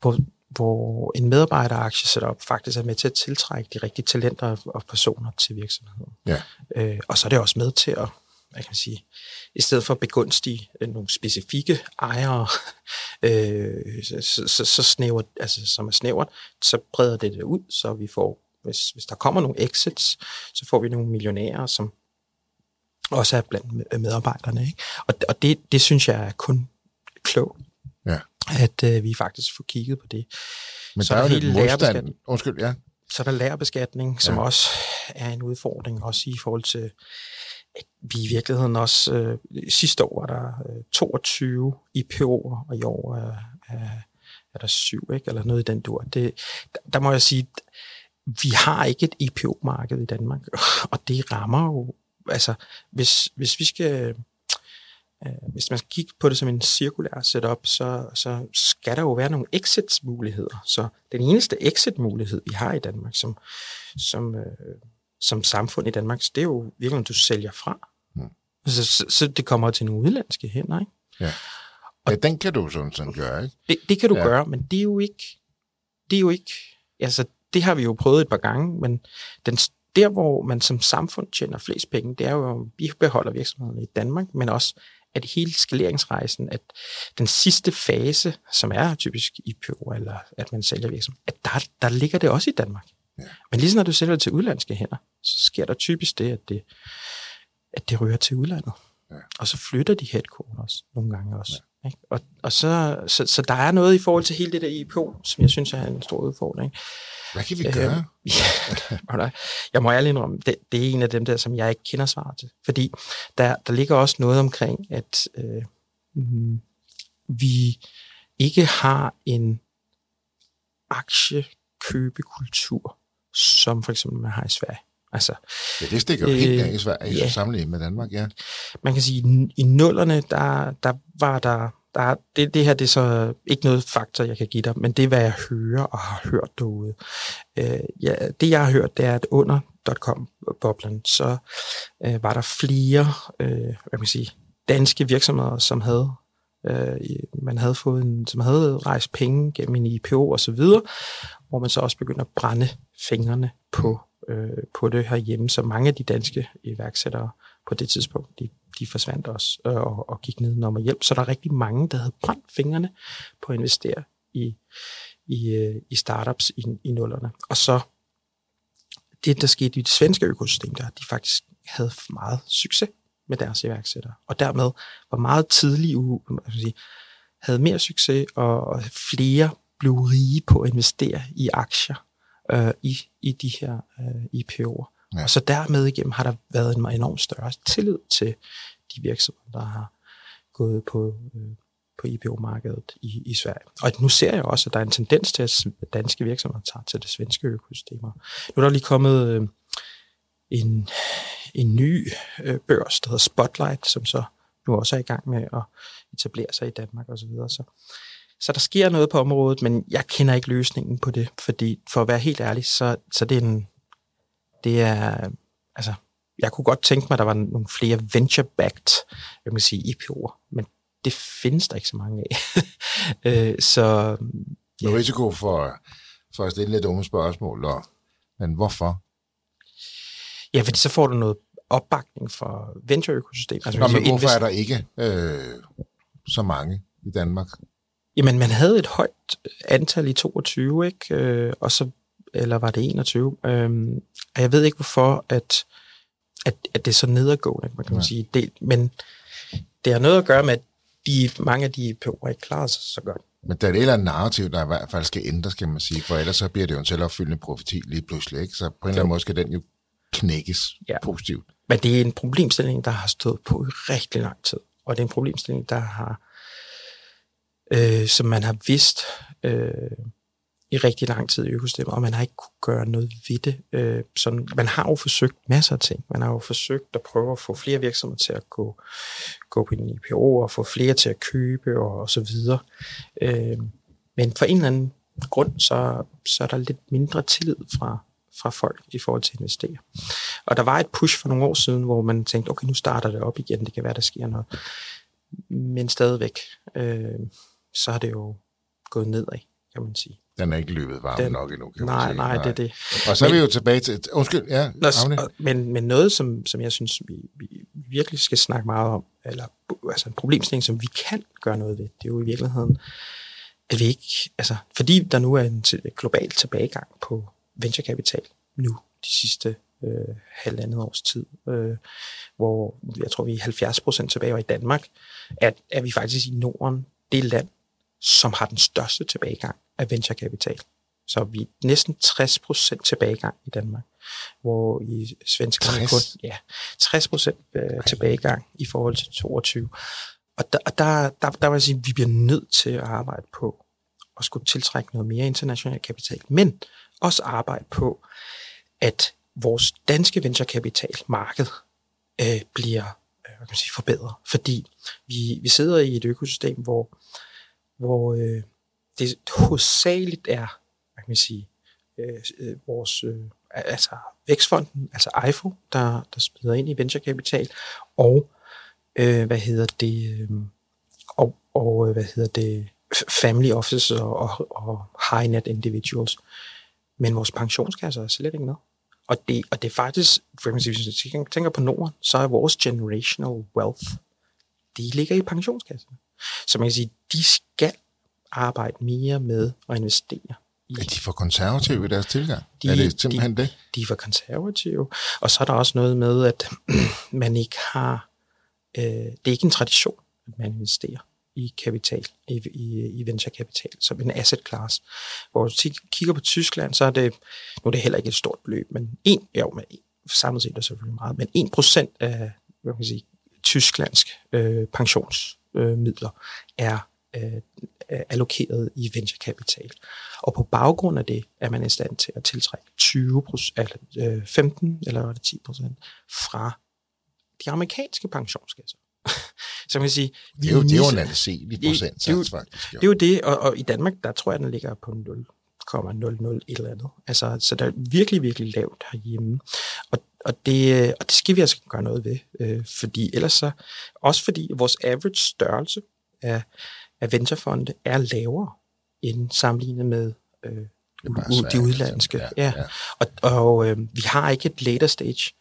Speaker 2: hvor, hvor en medarbejderaktie setup faktisk er med til at tiltrække de rigtige talenter og personer til virksomheden.
Speaker 1: Ja.
Speaker 2: Øh, og så er det også med til at hvad kan man sige, i stedet for at begunstige øh, nogle specifikke ejere, [laughs] øh, så, så, så snævert, altså, som er snævert, så breder det det ud, så vi får, hvis, hvis der kommer nogle exits, så får vi nogle millionærer, som også er blandt medarbejderne. Ikke? Og, og det, det synes jeg er kun klogt,
Speaker 1: ja.
Speaker 2: at øh, vi faktisk får kigget på det.
Speaker 1: Men så der er jo lidt modstand. Undskyld, ja.
Speaker 2: Så er der lærerbeskatning, som ja. også er en udfordring, også i forhold til vi i virkeligheden også, øh, sidste år var der øh, 22 IPO'er, og i år er, er, er der syv, ikke? eller noget i den dur. Det, der, der må jeg sige, vi har ikke et IPO-marked i Danmark, [laughs] og det rammer jo, altså hvis, hvis vi skal, øh, hvis man skal kigge på det som en cirkulær setup, så, så skal der jo være nogle exit-muligheder. Så den eneste exit-mulighed, vi har i Danmark, som, som øh, som samfund i Danmark, det er jo virkelig, at du sælger fra. Mm. Så, så, så det kommer til nogle udlandske hænder, ikke?
Speaker 1: Ja. Og ja, den kan du sådan, sådan gøre, ikke?
Speaker 2: Det, det kan du ja. gøre, men det er jo ikke, det er jo ikke, altså det har vi jo prøvet et par gange, men den, der, hvor man som samfund tjener flest penge, det er jo, at vi beholder virksomheden i Danmark, men også at hele skaleringsrejsen, at den sidste fase, som er typisk IPO, eller at man sælger virksomheden, at der, der ligger det også i Danmark. Ja. Men lige når du sælger det til udlandske hænder, så sker der typisk det, at det, at det rører til udlandet. Ja. Og så flytter de headquarters nogle gange også. Ja. Ikke? Og, og så, så, så der er noget i forhold til hele det der IPO, som jeg synes er en stor udfordring.
Speaker 1: Hvad kan vi gøre? Øh, [laughs]
Speaker 2: ja, jeg må ærlig indrømme, det, det er en af dem der, som jeg ikke kender svar til. Fordi der, der ligger også noget omkring, at øh, mm, vi ikke har en aktiekøbekultur som for eksempel man har i Sverige. Altså,
Speaker 1: ja, det stikker jo øh, helt af i Sverige, ja. sammenlignet med Danmark, ja.
Speaker 2: Man kan sige, at i nullerne, der, der var der, der det, det her det er så ikke noget faktor, jeg kan give dig, men det er, hvad jeg hører og har hørt derude. Øh, ja, det, jeg har hørt, det er, at under .com-boblen, så øh, var der flere, øh, hvad kan man sige, danske virksomheder, som havde øh, man havde fået en, som havde rejst penge gennem en IPO og så videre, hvor man så også begynder at brænde fingrene på, øh, på det her hjemme. Så mange af de danske iværksættere på det tidspunkt, de, de forsvandt også øh, og, og gik ned om hjælp. Så der er rigtig mange, der havde brændt fingrene på at investere i, i, øh, i startups i, i nullerne. Og så det, der skete i det svenske økosystem, der de faktisk havde meget succes med deres iværksættere, og dermed var meget tidlige, sige, havde mere succes, og flere blev rige på at investere i aktier øh, i, i de her øh, IPO'er. Ja. Og så dermed igennem har der været en enormt større tillid til de virksomheder, der har gået på, øh, på IPO-markedet i, i Sverige. Og nu ser jeg også, at der er en tendens til, at danske virksomheder tager til det svenske økosystemer. Nu er der lige kommet øh, en, en ny øh, børs, der hedder Spotlight, som så nu også er i gang med at etablere sig i Danmark osv. Så, videre. så så der sker noget på området, men jeg kender ikke løsningen på det, fordi for at være helt ærlig, så, så det er en, det er, altså, jeg kunne godt tænke mig, at der var nogle flere venture-backed, jeg kan sige, IPO'er, men det findes der ikke så mange af. [laughs] øh, så...
Speaker 1: Ja. Med risiko for, for at stille lidt dumme spørgsmål, og, men hvorfor?
Speaker 2: Ja, fordi så får du noget opbakning for venture-økosystemet.
Speaker 1: Altså, Nå, men hvorfor invest... er der ikke øh, så mange i Danmark?
Speaker 2: Jamen, man havde et højt antal i 22, ikke? Øh, og så, eller var det 21? Øh, og jeg ved ikke, hvorfor, at, at, at det er så nedadgående, man kan ja. sige. Det, men det har noget at gøre med, at de, mange af de PO'er ikke klarer sig så godt.
Speaker 1: Men der er et eller andet narrativ, der i hvert fald skal ændres, kan man sige, for ellers så bliver det jo en selvopfyldende profeti lige pludselig, ikke? Så på en eller anden måde skal den jo knækkes ja. positivt.
Speaker 2: Men det er en problemstilling, der har stået på i rigtig lang tid. Og det er en problemstilling, der har, øh, som man har vidst øh, i rigtig lang tid i økosystemet, og man har ikke kunne gøre noget ved det. Øh, sådan, man har jo forsøgt masser af ting. Man har jo forsøgt at prøve at få flere virksomheder til at gå, gå på en IPO, og få flere til at købe, og, og så videre. Øh, men for en eller anden grund, så, så er der lidt mindre tillid fra, fra folk i forhold til at investere. Og der var et push for nogle år siden, hvor man tænkte, okay, nu starter det op igen, det kan være, der sker noget. Men stadigvæk, øh, så er det jo gået nedad, kan man sige.
Speaker 1: Den er ikke løbet varm den, nok endnu, kan
Speaker 2: nej,
Speaker 1: man sige.
Speaker 2: Nej, nej, det er det.
Speaker 1: Og så men, er vi jo tilbage til... Undskyld, ja,
Speaker 2: Nå, men, men noget, som, som jeg synes, vi, vi virkelig skal snakke meget om, eller altså en problemstilling, som vi kan gøre noget ved, det er jo i virkeligheden, at vi ikke... Altså, fordi der nu er en global tilbagegang på venturekapital nu de sidste øh, halvandet års tid, øh, hvor jeg tror, vi er 70 procent tilbage, og i Danmark at er vi faktisk i Norden det land, som har den største tilbagegang af venturekapital. Så vi er næsten 60 procent tilbagegang i Danmark, hvor i svenskerne kun ja, 60 procent øh, tilbagegang i forhold til 22. Og der, der, der, der vil jeg sige, at vi bliver nødt til at arbejde på at skulle tiltrække noget mere international kapital, men også arbejde på, at vores danske venturekapitalmarked øh, bliver øh, hvad kan man sige, forbedret. Fordi vi, vi sidder i et økosystem, hvor, hvor øh, det hovedsageligt er, hvad kan man sige, øh, øh vores øh, altså Vækstfonden, altså IFO, der, der spiller ind i venturekapital, og øh, hvad hedder det, øh, og, og øh, hvad hedder det, family offices og, og, og high net individuals. Men vores pensionskasser er slet ikke med. Og det, og det er faktisk, for sige, hvis jeg tænker på Norden, så er vores generational wealth, de ligger i pensionskasserne. Så man kan sige, de skal arbejde mere med at investere.
Speaker 1: I, er de for konservative i deres tilgang? De, er det simpelthen
Speaker 2: de,
Speaker 1: det?
Speaker 2: De er for konservative. Og så er der også noget med, at [clears throat] man ikke har, øh, det er ikke en tradition, at man investerer i kapital, i, i, i venturekapital, som en asset class. Hvor du kigger på Tyskland, så er det, nu er det heller ikke et stort beløb, men en, jo, men samlet set er det selvfølgelig meget, men 1% af, hvad kan man sige, tysklandsk øh, pensionsmidler øh, er øh, allokeret i venturekapital. Og på baggrund af det er man i stand til at tiltrække 20 eller øh, 15 eller var det 10 procent fra de amerikanske pensionskasser. [laughs] Så man kan sige...
Speaker 1: Det er jo, det er jo en anselig procent,
Speaker 2: det, det, faktisk. Jo. Det er jo det, og, og i Danmark, der tror jeg, den ligger på 0,00 et eller andet. Altså, så der er virkelig, virkelig lavt herhjemme. Og, og, det, og det skal vi altså gøre noget ved, øh, fordi ellers så, også fordi vores average størrelse af, af venturefonde er lavere end sammenlignet med øh, svært, de udlandske. Ja, ja. Ja. Og, og øh, vi har ikke et later stage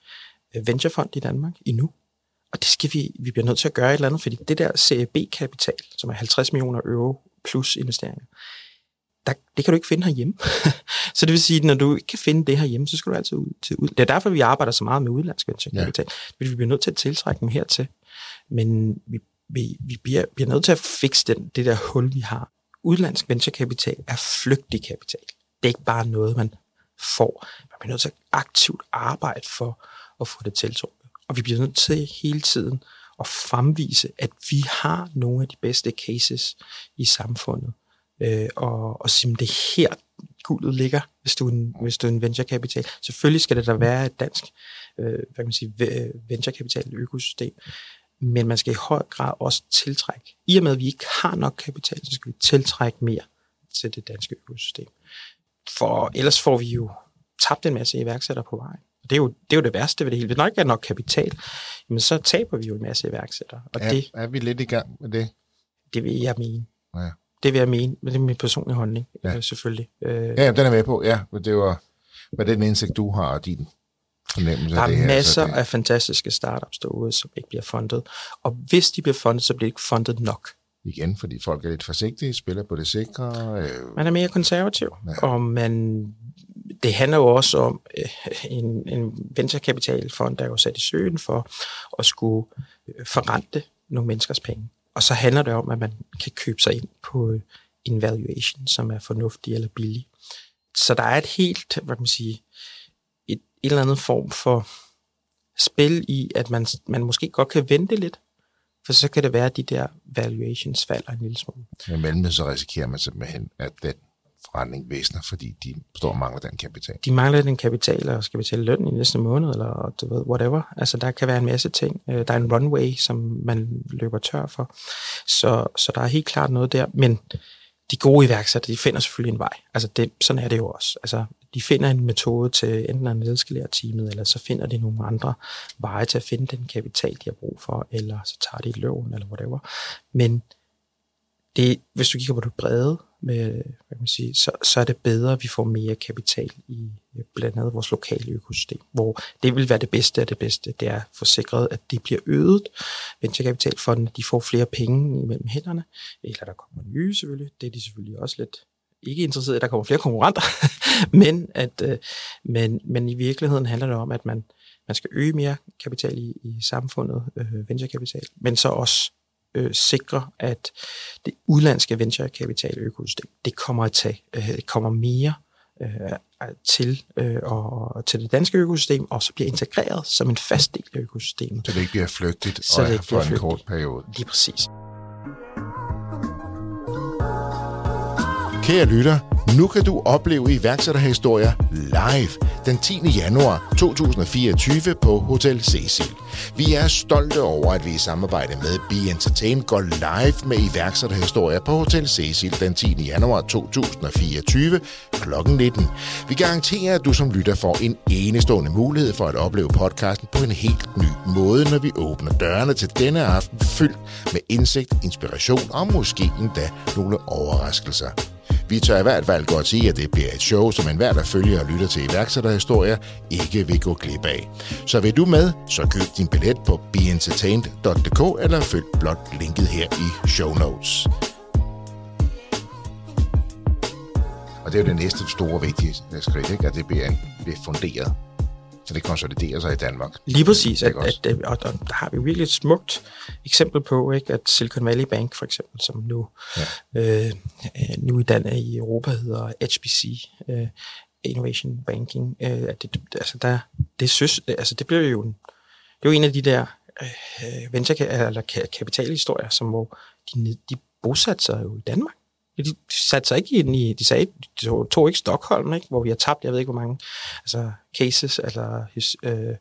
Speaker 2: øh, venturefond i Danmark endnu. Og det skal vi, vi bliver nødt til at gøre et eller andet, fordi det der CAB-kapital, som er 50 millioner euro plus investeringer, der, det kan du ikke finde herhjemme. [laughs] så det vil sige, at når du ikke kan finde det herhjemme, så skal du altid ud til ud. Det er derfor, vi arbejder så meget med udlandsk venturekapital. Ja. Vi bliver nødt til at tiltrække dem hertil. Men vi, vi, vi bliver, bliver nødt til at fikse den, det der hul, vi har. Udlandsk venturekapital er flygtig kapital. Det er ikke bare noget, man får. Man bliver nødt til at aktivt arbejde for at få det tiltrukket. Og vi bliver nødt til hele tiden at fremvise, at vi har nogle af de bedste cases i samfundet. Øh, og, og sige, det er her guldet ligger, hvis du, er en, hvis du er en venturekapital. Selvfølgelig skal det der være et dansk øh, hvad kan man sige, venturekapital økosystem, men man skal i høj grad også tiltrække. I og med, at vi ikke har nok kapital, så skal vi tiltrække mere til det danske økosystem. For ellers får vi jo tabt en masse iværksættere på vejen. Det er, jo, det er jo det værste ved det hele. Hvis der ikke er nok kapital, jamen så taber vi jo en masse iværksættere. Og
Speaker 1: er,
Speaker 2: det,
Speaker 1: er vi lidt i gang med det?
Speaker 2: det vil jeg mene.
Speaker 1: Ja.
Speaker 2: Det vil jeg mene, men det er min personlige holdning,
Speaker 1: Ja.
Speaker 2: ja. selvfølgelig. Øh,
Speaker 1: Ja, jamen, den er med på. Ja, men det var, var den indsigt, du har, og din fornemmelse
Speaker 2: Der
Speaker 1: af det
Speaker 2: er
Speaker 1: her.
Speaker 2: masser
Speaker 1: så det,
Speaker 2: af fantastiske startups derude, som ikke bliver fundet. Og hvis de bliver fundet, så bliver de ikke fundet nok.
Speaker 1: Igen, fordi folk er lidt forsigtige, spiller på det sikre. Øh,
Speaker 2: Man er mere konservativ,
Speaker 1: ja.
Speaker 2: og man, det handler jo også om, øh, en, en venturekapitalfond der er jo sat i søen for at skulle øh, forrente nogle menneskers penge. Og så handler det om, at man kan købe sig ind på øh, en valuation, som er fornuftig eller billig. Så der er et helt, hvad kan man sige, et, et eller andet form for spil i, at man, man måske godt kan vente lidt, for så kan det være, at de der valuations falder en lille smule.
Speaker 1: Men mellemtiden så risikerer man simpelthen, at den forretning væsner, fordi de står og mangler den kapital.
Speaker 2: de mangler den kapital, og skal betale løn i næste måned, eller du ved, whatever. Altså, der kan være en masse ting. Øh, der er en runway, som man løber tør for. Så, så der er helt klart noget der. Men de gode iværksættere, de finder selvfølgelig en vej. Altså, det, sådan er det jo også. Altså, de finder en metode til enten at nedskalere teamet, eller så finder de nogle andre veje til at finde den kapital, de har brug for, eller så tager de et lån, eller whatever. Men det, hvis du kigger på det brede, med, hvad kan man sige, så, så er det bedre, at vi får mere kapital i blandt andet vores lokale økosystem, hvor det vil være det bedste af det bedste, det er forsikret, sikret, at de bliver øget. Venturekapitalfondene, de får flere penge imellem hænderne, eller der kommer nye selvfølgelig, det er de selvfølgelig også lidt ikke interesseret i, at der kommer flere konkurrenter, [laughs] men, at, øh, men, men i virkeligheden handler det om, at man, man skal øge mere kapital i, i samfundet, øh, venturekapital, men så også øh, sikre, at det udlandske venturekapitaløkosystem, det kommer at tage, øh, kommer mere øh, til, øh, og, til det danske økosystem, og så bliver integreret som en fast del af økosystemet.
Speaker 1: Så det ikke bliver flygtigt
Speaker 2: Så
Speaker 1: og
Speaker 2: det ikke
Speaker 1: for
Speaker 2: bliver
Speaker 1: en
Speaker 2: flygtigt.
Speaker 1: kort periode.
Speaker 2: Lige præcis.
Speaker 1: Kære lytter, nu kan du opleve iværksætterhistorier live den 10. januar 2024 på Hotel Cecil. Vi er stolte over, at vi i samarbejde med Be Entertain går live med iværksætterhistorier på Hotel Cecil den 10. januar 2024 kl. 19. Vi garanterer, at du som lytter får en enestående mulighed for at opleve podcasten på en helt ny måde, når vi åbner dørene til denne aften fyldt med indsigt, inspiration og måske endda nogle overraskelser. Vi tør i hvert fald godt sige, at det bliver et show, som enhver, der følger og lytter til iværksætterhistorier, ikke vil gå glip af. Så vil du med, så køb din billet på beentertained.dk eller følg blot linket her i show notes. Og det er jo det næste store vigtige skridt, ikke? at det bliver, bliver funderet. Så det konsoliderer sig i Danmark.
Speaker 2: Lige præcis, at, at, at, og, og der har vi virkelig et smukt eksempel på, ikke, at Silicon Valley Bank for eksempel, som nu, ja. øh, øh, nu i, Dan, i Europa hedder HBC, øh, Innovation Banking, øh, at det, altså der, det, synes, altså det bliver jo en, det er jo en af de der øh, venture eller ka- kapitalhistorier, som hvor de, de bosatte sig jo i Danmark. De satte sig ikke ind i, de sagde, de tog, tog ikke Stockholm, ikke, hvor vi har tabt, jeg ved ikke hvor mange altså cases, eller, øh,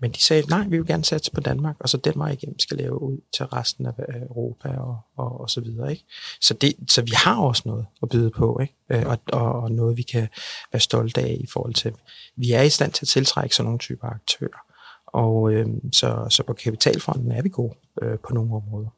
Speaker 2: men de sagde, nej, vi vil gerne satse på Danmark, og så den vej igennem skal lave ud til resten af Europa og, og, og så videre. Ikke? Så, det, så vi har også noget at byde på, ikke? Øh, og, og, og noget, vi kan være stolte af i forhold til, vi er i stand til at tiltrække sådan nogle typer aktører. Og øh, så, så på kapitalfonden er vi gode øh, på nogle områder.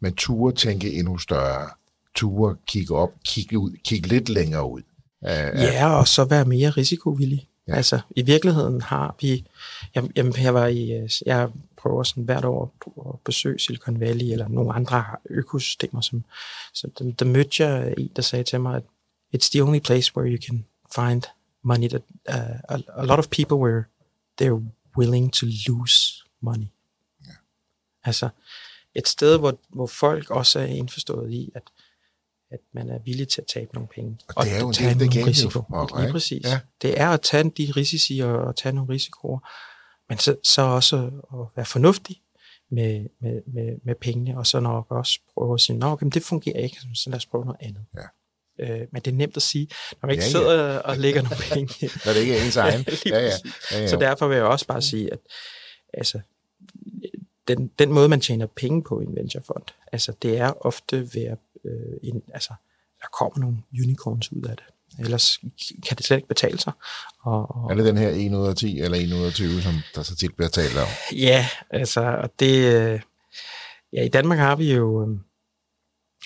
Speaker 1: Men turde tænke endnu større. Ture kigge op, kigge ud, kigge lidt længere ud.
Speaker 2: Ja, og så være mere risikovillig.
Speaker 1: Ja.
Speaker 2: Ja. Altså, i virkeligheden har vi... Jamen, jamen, jeg var i... øh, Jeg prøver sådan hvert år at besøge Silicon Valley eller nogle andre økosystemer, som... Så der, der mødte jeg en, der sagde til mig, at it's the only place where you can find money that... Uh, a, a lot of people where they're willing to lose money.
Speaker 1: Ja.
Speaker 2: Altså, et sted, hvor, hvor folk også er indforstået i, at at man er villig til at tabe nogle penge.
Speaker 1: Og det er jo en
Speaker 2: tage
Speaker 1: del af
Speaker 2: risiko.
Speaker 1: pokker,
Speaker 2: Lige præcis.
Speaker 1: Ja.
Speaker 2: Det er at tage de risici og, og tage nogle risikoer, men så, så også at være fornuftig med, med, med, med pengene, og så nok også prøve at sige, at det fungerer ikke, så lad os prøve noget andet.
Speaker 1: Ja.
Speaker 2: Øh, men det er nemt at sige, når man ikke
Speaker 1: Ja,
Speaker 2: ja, sidder og lægger nogle [laughs] penge.
Speaker 1: Når det ikke er ens egen. [laughs] Ja, ja. ja, ja.
Speaker 2: Så derfor vil jeg også bare sige, at altså, den, den måde, man tjener penge på i en venturefond, altså, det er ofte ved at, øh, en, altså, der kommer nogle unicorns ud af det. ellers kan det slet ikke betale sig. Og, og,
Speaker 1: er det den her 1 ud af 10 eller 1 ud af 20, som der så tit bliver talt om?
Speaker 2: Ja, altså, og det, øh, ja, i Danmark har vi jo, øh,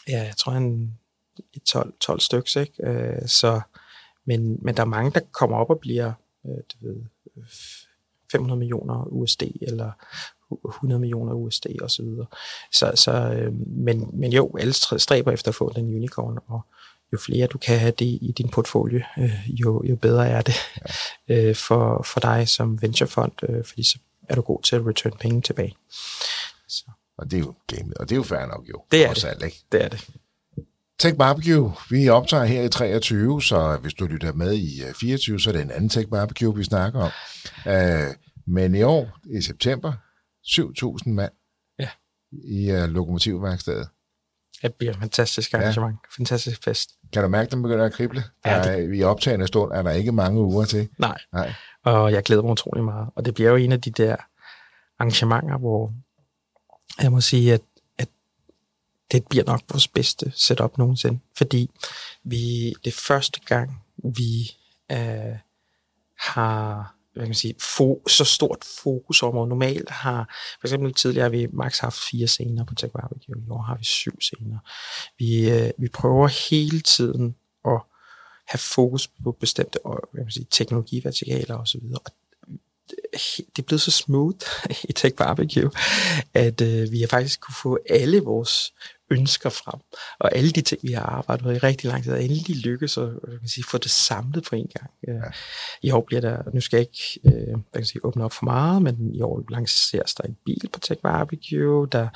Speaker 2: ja, jeg tror en 12, 12 stykker, ikke? Øh, så, men, men der er mange, der kommer op og bliver, du ved, 500 millioner USD, eller 100 millioner USD og så videre. Så, så, øh, men, men jo, alle stræber efter at få den unicorn, og jo flere du kan have det i din portfolio, øh, jo, jo bedre er det ja. øh, for, for dig som venturefond, øh, fordi så er du god til at return penge tilbage.
Speaker 1: Så. Og det er jo gamet, og det er jo fair nok jo.
Speaker 2: Det er det. Alt, ikke? det er det.
Speaker 1: Tech Barbecue, vi optager her i 23, så hvis du lytter med i 24, øh, så er det en anden Tech Barbecue, vi snakker om. Uh, men i år, i september, 7.000 mand
Speaker 2: ja.
Speaker 1: i uh, lokomotivværkstedet.
Speaker 2: Det bliver et fantastisk arrangement. Ja. Fantastisk fest.
Speaker 1: Kan du mærke, at den begynder at krible?
Speaker 2: Ja, det...
Speaker 1: I optagende stund er der ikke mange uger til.
Speaker 2: Nej.
Speaker 1: Nej.
Speaker 2: Og jeg glæder mig utrolig meget. Og det bliver jo en af de der arrangementer, hvor jeg må sige, at, at det bliver nok vores bedste setup nogensinde. Fordi vi det første gang, vi øh, har hvad kan man sige, fo- så stort fokusområde. Normalt har, for eksempel tidligere har vi max haft fire scener på Tech Barbecue, i år har vi syv scener. Vi, øh, vi prøver hele tiden at have fokus på bestemte øh, hvad man sige, teknologivertikaler osv. Og det er blevet så smooth [laughs] i Tech Barbecue, at øh, vi har faktisk kunne få alle vores ønsker frem. Og alle de ting, vi har arbejdet med i rigtig lang tid, endelig lykkes at kan sige, få det samlet på en gang. Ja. I år bliver der, nu skal jeg ikke øh, hvad kan sige, åbne op for meget, men i år lanceres der en bil på Tech Barbecue, der,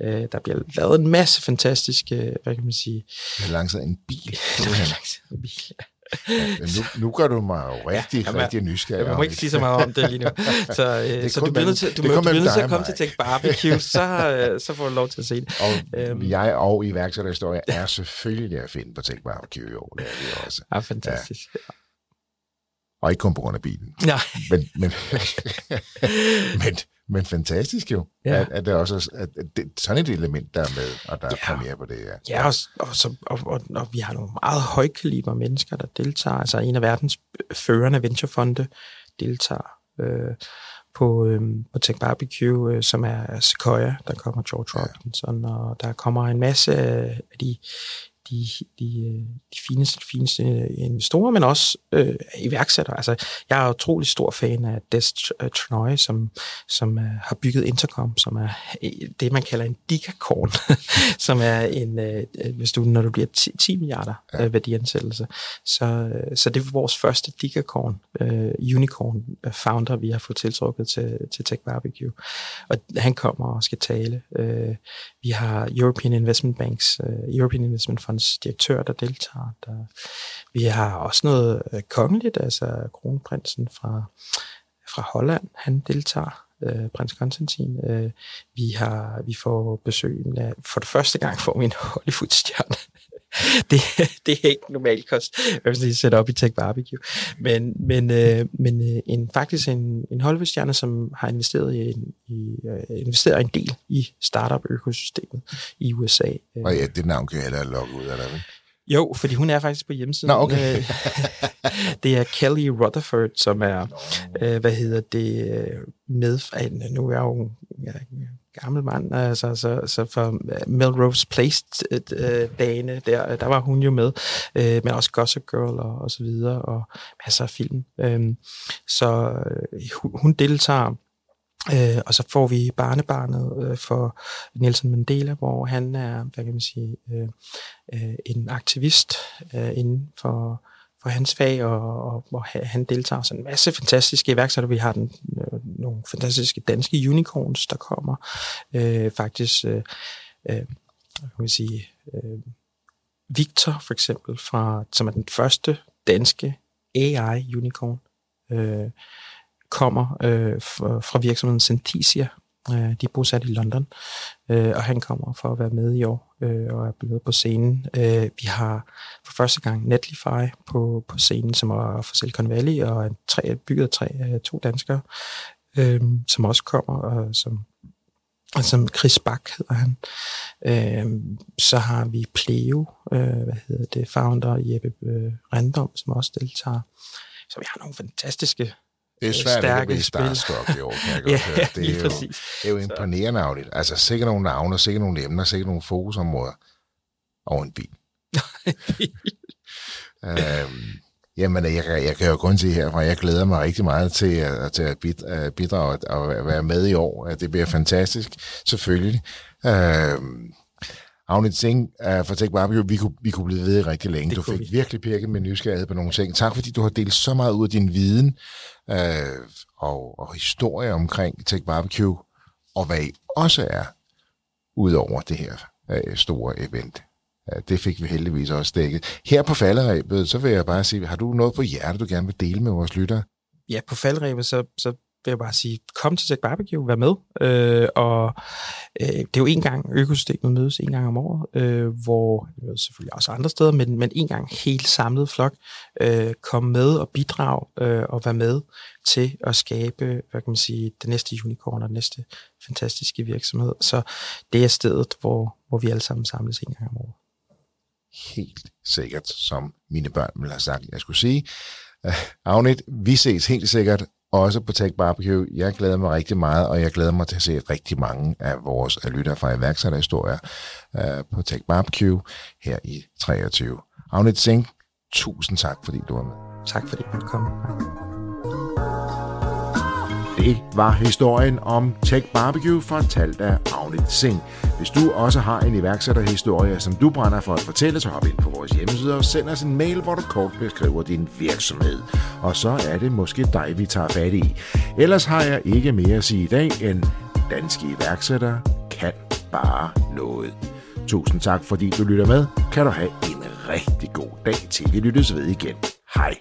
Speaker 2: øh, der bliver lavet en masse fantastiske, hvad kan man sige...
Speaker 1: Der er lanceret en bil. [laughs]
Speaker 2: der er lanceret en bil, ja.
Speaker 1: Ja, nu, nu gør du mig jo rigtig, ja, rigtig nysgerrig.
Speaker 2: Jeg må ikke sige så meget om det lige nu. [laughs] Så, øh, så du bliver nødt til, du, du bliver nødt til at komme til Tech Barbecue, [laughs] så, øh, så får du lov til at se det.
Speaker 1: Og øhm. jeg og iværksætterhistorie er selvfølgelig at finde på Tech Barbecue i år. Det er vi også.
Speaker 2: Ja, fantastisk. Ja.
Speaker 1: Og ikke kun på grund af bilen.
Speaker 2: Nej.
Speaker 1: Men, men, [laughs] men, men fantastisk jo, ja. at, at det også er, at det, sådan et element, der er med, og der er ja. premiere på det.
Speaker 2: Ja, ja og, og, så, og, og, og vi har nogle meget højkaliber mennesker, der deltager. Altså en af verdens førende venturefonde deltager øh, på, øh, på Tech Barbecue, øh, som er Sequoia, der kommer George Robinson, ja. og der kommer en masse af de de, de, de fineste, fineste investorer, men også øh, iværksættere. Altså, jeg er utrolig stor fan af Des Troy, som, som uh, har bygget Intercom, som er øh, det, man kalder en digacorn, [laughs] som er en, øh, hvis du, når du bliver 10, 10 milliarder ja. øh, værdiansættelse. Så, så det er vores første digacorn, øh, unicorn founder, vi har fået tiltrukket til, til Tech Barbecue. Og han kommer og skal tale. Øh, vi har European Investment Banks, uh, European Investment Funds direktør, der deltager. Der, vi har også noget øh, kongeligt, altså kronprinsen fra, fra Holland, han deltager. øh, prins Konstantin. Øh, vi har vi får besøg af, for det første gang får vi en Hollywood-stjerne [laughs] det, det er ikke normalt kost, hvad man sætte op i Tech Barbecue. Men, men, øh, men øh, en, faktisk en, en Hollywood-stjerne, som har investeret, i, en, i, øh, investeret en del i startup-økosystemet i USA.
Speaker 1: Og ja, det navn kan jeg heller logge ud, eller hvad?
Speaker 2: Jo, fordi hun er faktisk på hjemmesiden.
Speaker 1: Nå, okay.
Speaker 2: Øh, [laughs] det er Kelly Rutherford, som er, øh, hvad hedder det, øh, med, nu er ja, gammel mand, altså, så, så for øh, Melrose Place-dagene, øh, øh der, øh, der var hun jo med, øh, men også Gossip Girl og, og så videre, og masser af film. Øh, så øh, hun deltager Øh, og så får vi barnebarnet øh, for Nelson Mandela, hvor han er, hvad kan man sige, øh, øh, en aktivist øh, inden for, for hans fag, og, og, og han deltager sådan en masse fantastiske iværksætter. Vi har den, øh, nogle fantastiske danske unicorns, der kommer. Øh, faktisk, øh, øh, kan man sige, øh, Victor for eksempel, fra, som er den første danske AI-unicorn. Øh, kommer øh, fra virksomheden Centisia. Øh, de er bosat i London, øh, og han kommer for at være med i år øh, og er blevet på scenen. Øh, vi har for første gang Netlify på, på scenen, som er fra Silicon Valley, og er tre, bygget af tre, øh, to danskere, øh, som også kommer, og som som Chris Bak hedder han. Øh, så har vi Pleo, øh, hvad hedder det, founder Jeppe øh, Rendom, som også deltager. Så vi har nogle fantastiske
Speaker 1: det er svært at blive starstruck i år, kan jeg [laughs] godt ja, høre. Det er, jo, det er jo imponerende navnligt. Altså sikkert nogle navne, sikkert nogle emner, sikkert nogle fokusområder og en bil. [laughs] øhm, jamen, jeg, jeg kan jo kun sige herfra, jeg glæder mig rigtig meget til, at, til at bidrage og være med i år. Det bliver fantastisk, selvfølgelig. Øhm, Agnit Singh uh, for Tech Barbecue, vi kunne, vi kunne blive ved rigtig længe. Det du fik vi. virkelig pirket med nysgerrighed på nogle ting. Tak fordi du har delt så meget ud af din viden uh, og, og historie omkring Tech Barbecue, og hvad I også er, ud over det her uh, store event. Det fik vi heldigvis også dækket. Her på falderæbet, så vil jeg bare sige, har du noget på hjertet, du gerne vil dele med vores lyttere?
Speaker 2: Ja, på falderæbet, så, så vil jeg bare sige, kom til Tech Barbecue, vær med. Øh, og øh, det er jo en gang, økosystemet mødes en gang om året, øh, hvor selvfølgelig også andre steder, men, men en gang helt samlet flok, øh, kom med og bidrag øh, og vær med til at skabe, hvad kan man sige, det næste unicorn og den næste fantastiske virksomhed. Så det er stedet, hvor, hvor vi alle sammen samles en gang om året.
Speaker 1: Helt sikkert, som mine børn ville have sagt, jeg skulle sige. Øh, uh, Agnit, vi ses helt sikkert også på Tech Barbecue. Jeg glæder mig rigtig meget, og jeg glæder mig til at se rigtig mange af vores lyttere fra iværksætterhistorier uh, på Tech Barbecue her i 23. Agnit Singh, tusind tak, fordi du var med.
Speaker 2: Tak fordi du kom.
Speaker 1: Det var historien om Tech Barbecue fortalt af Agne Singh. Hvis du også har en iværksætterhistorie, som du brænder for at fortælle, så hop ind på vores hjemmeside og send os en mail, hvor du kort beskriver din virksomhed. Og så er det måske dig, vi tager fat i. Ellers har jeg ikke mere at sige i dag, end danske iværksættere kan bare noget. Tusind tak, fordi du lytter med. Kan du have en rigtig god dag til vi lyttes ved igen. Hej.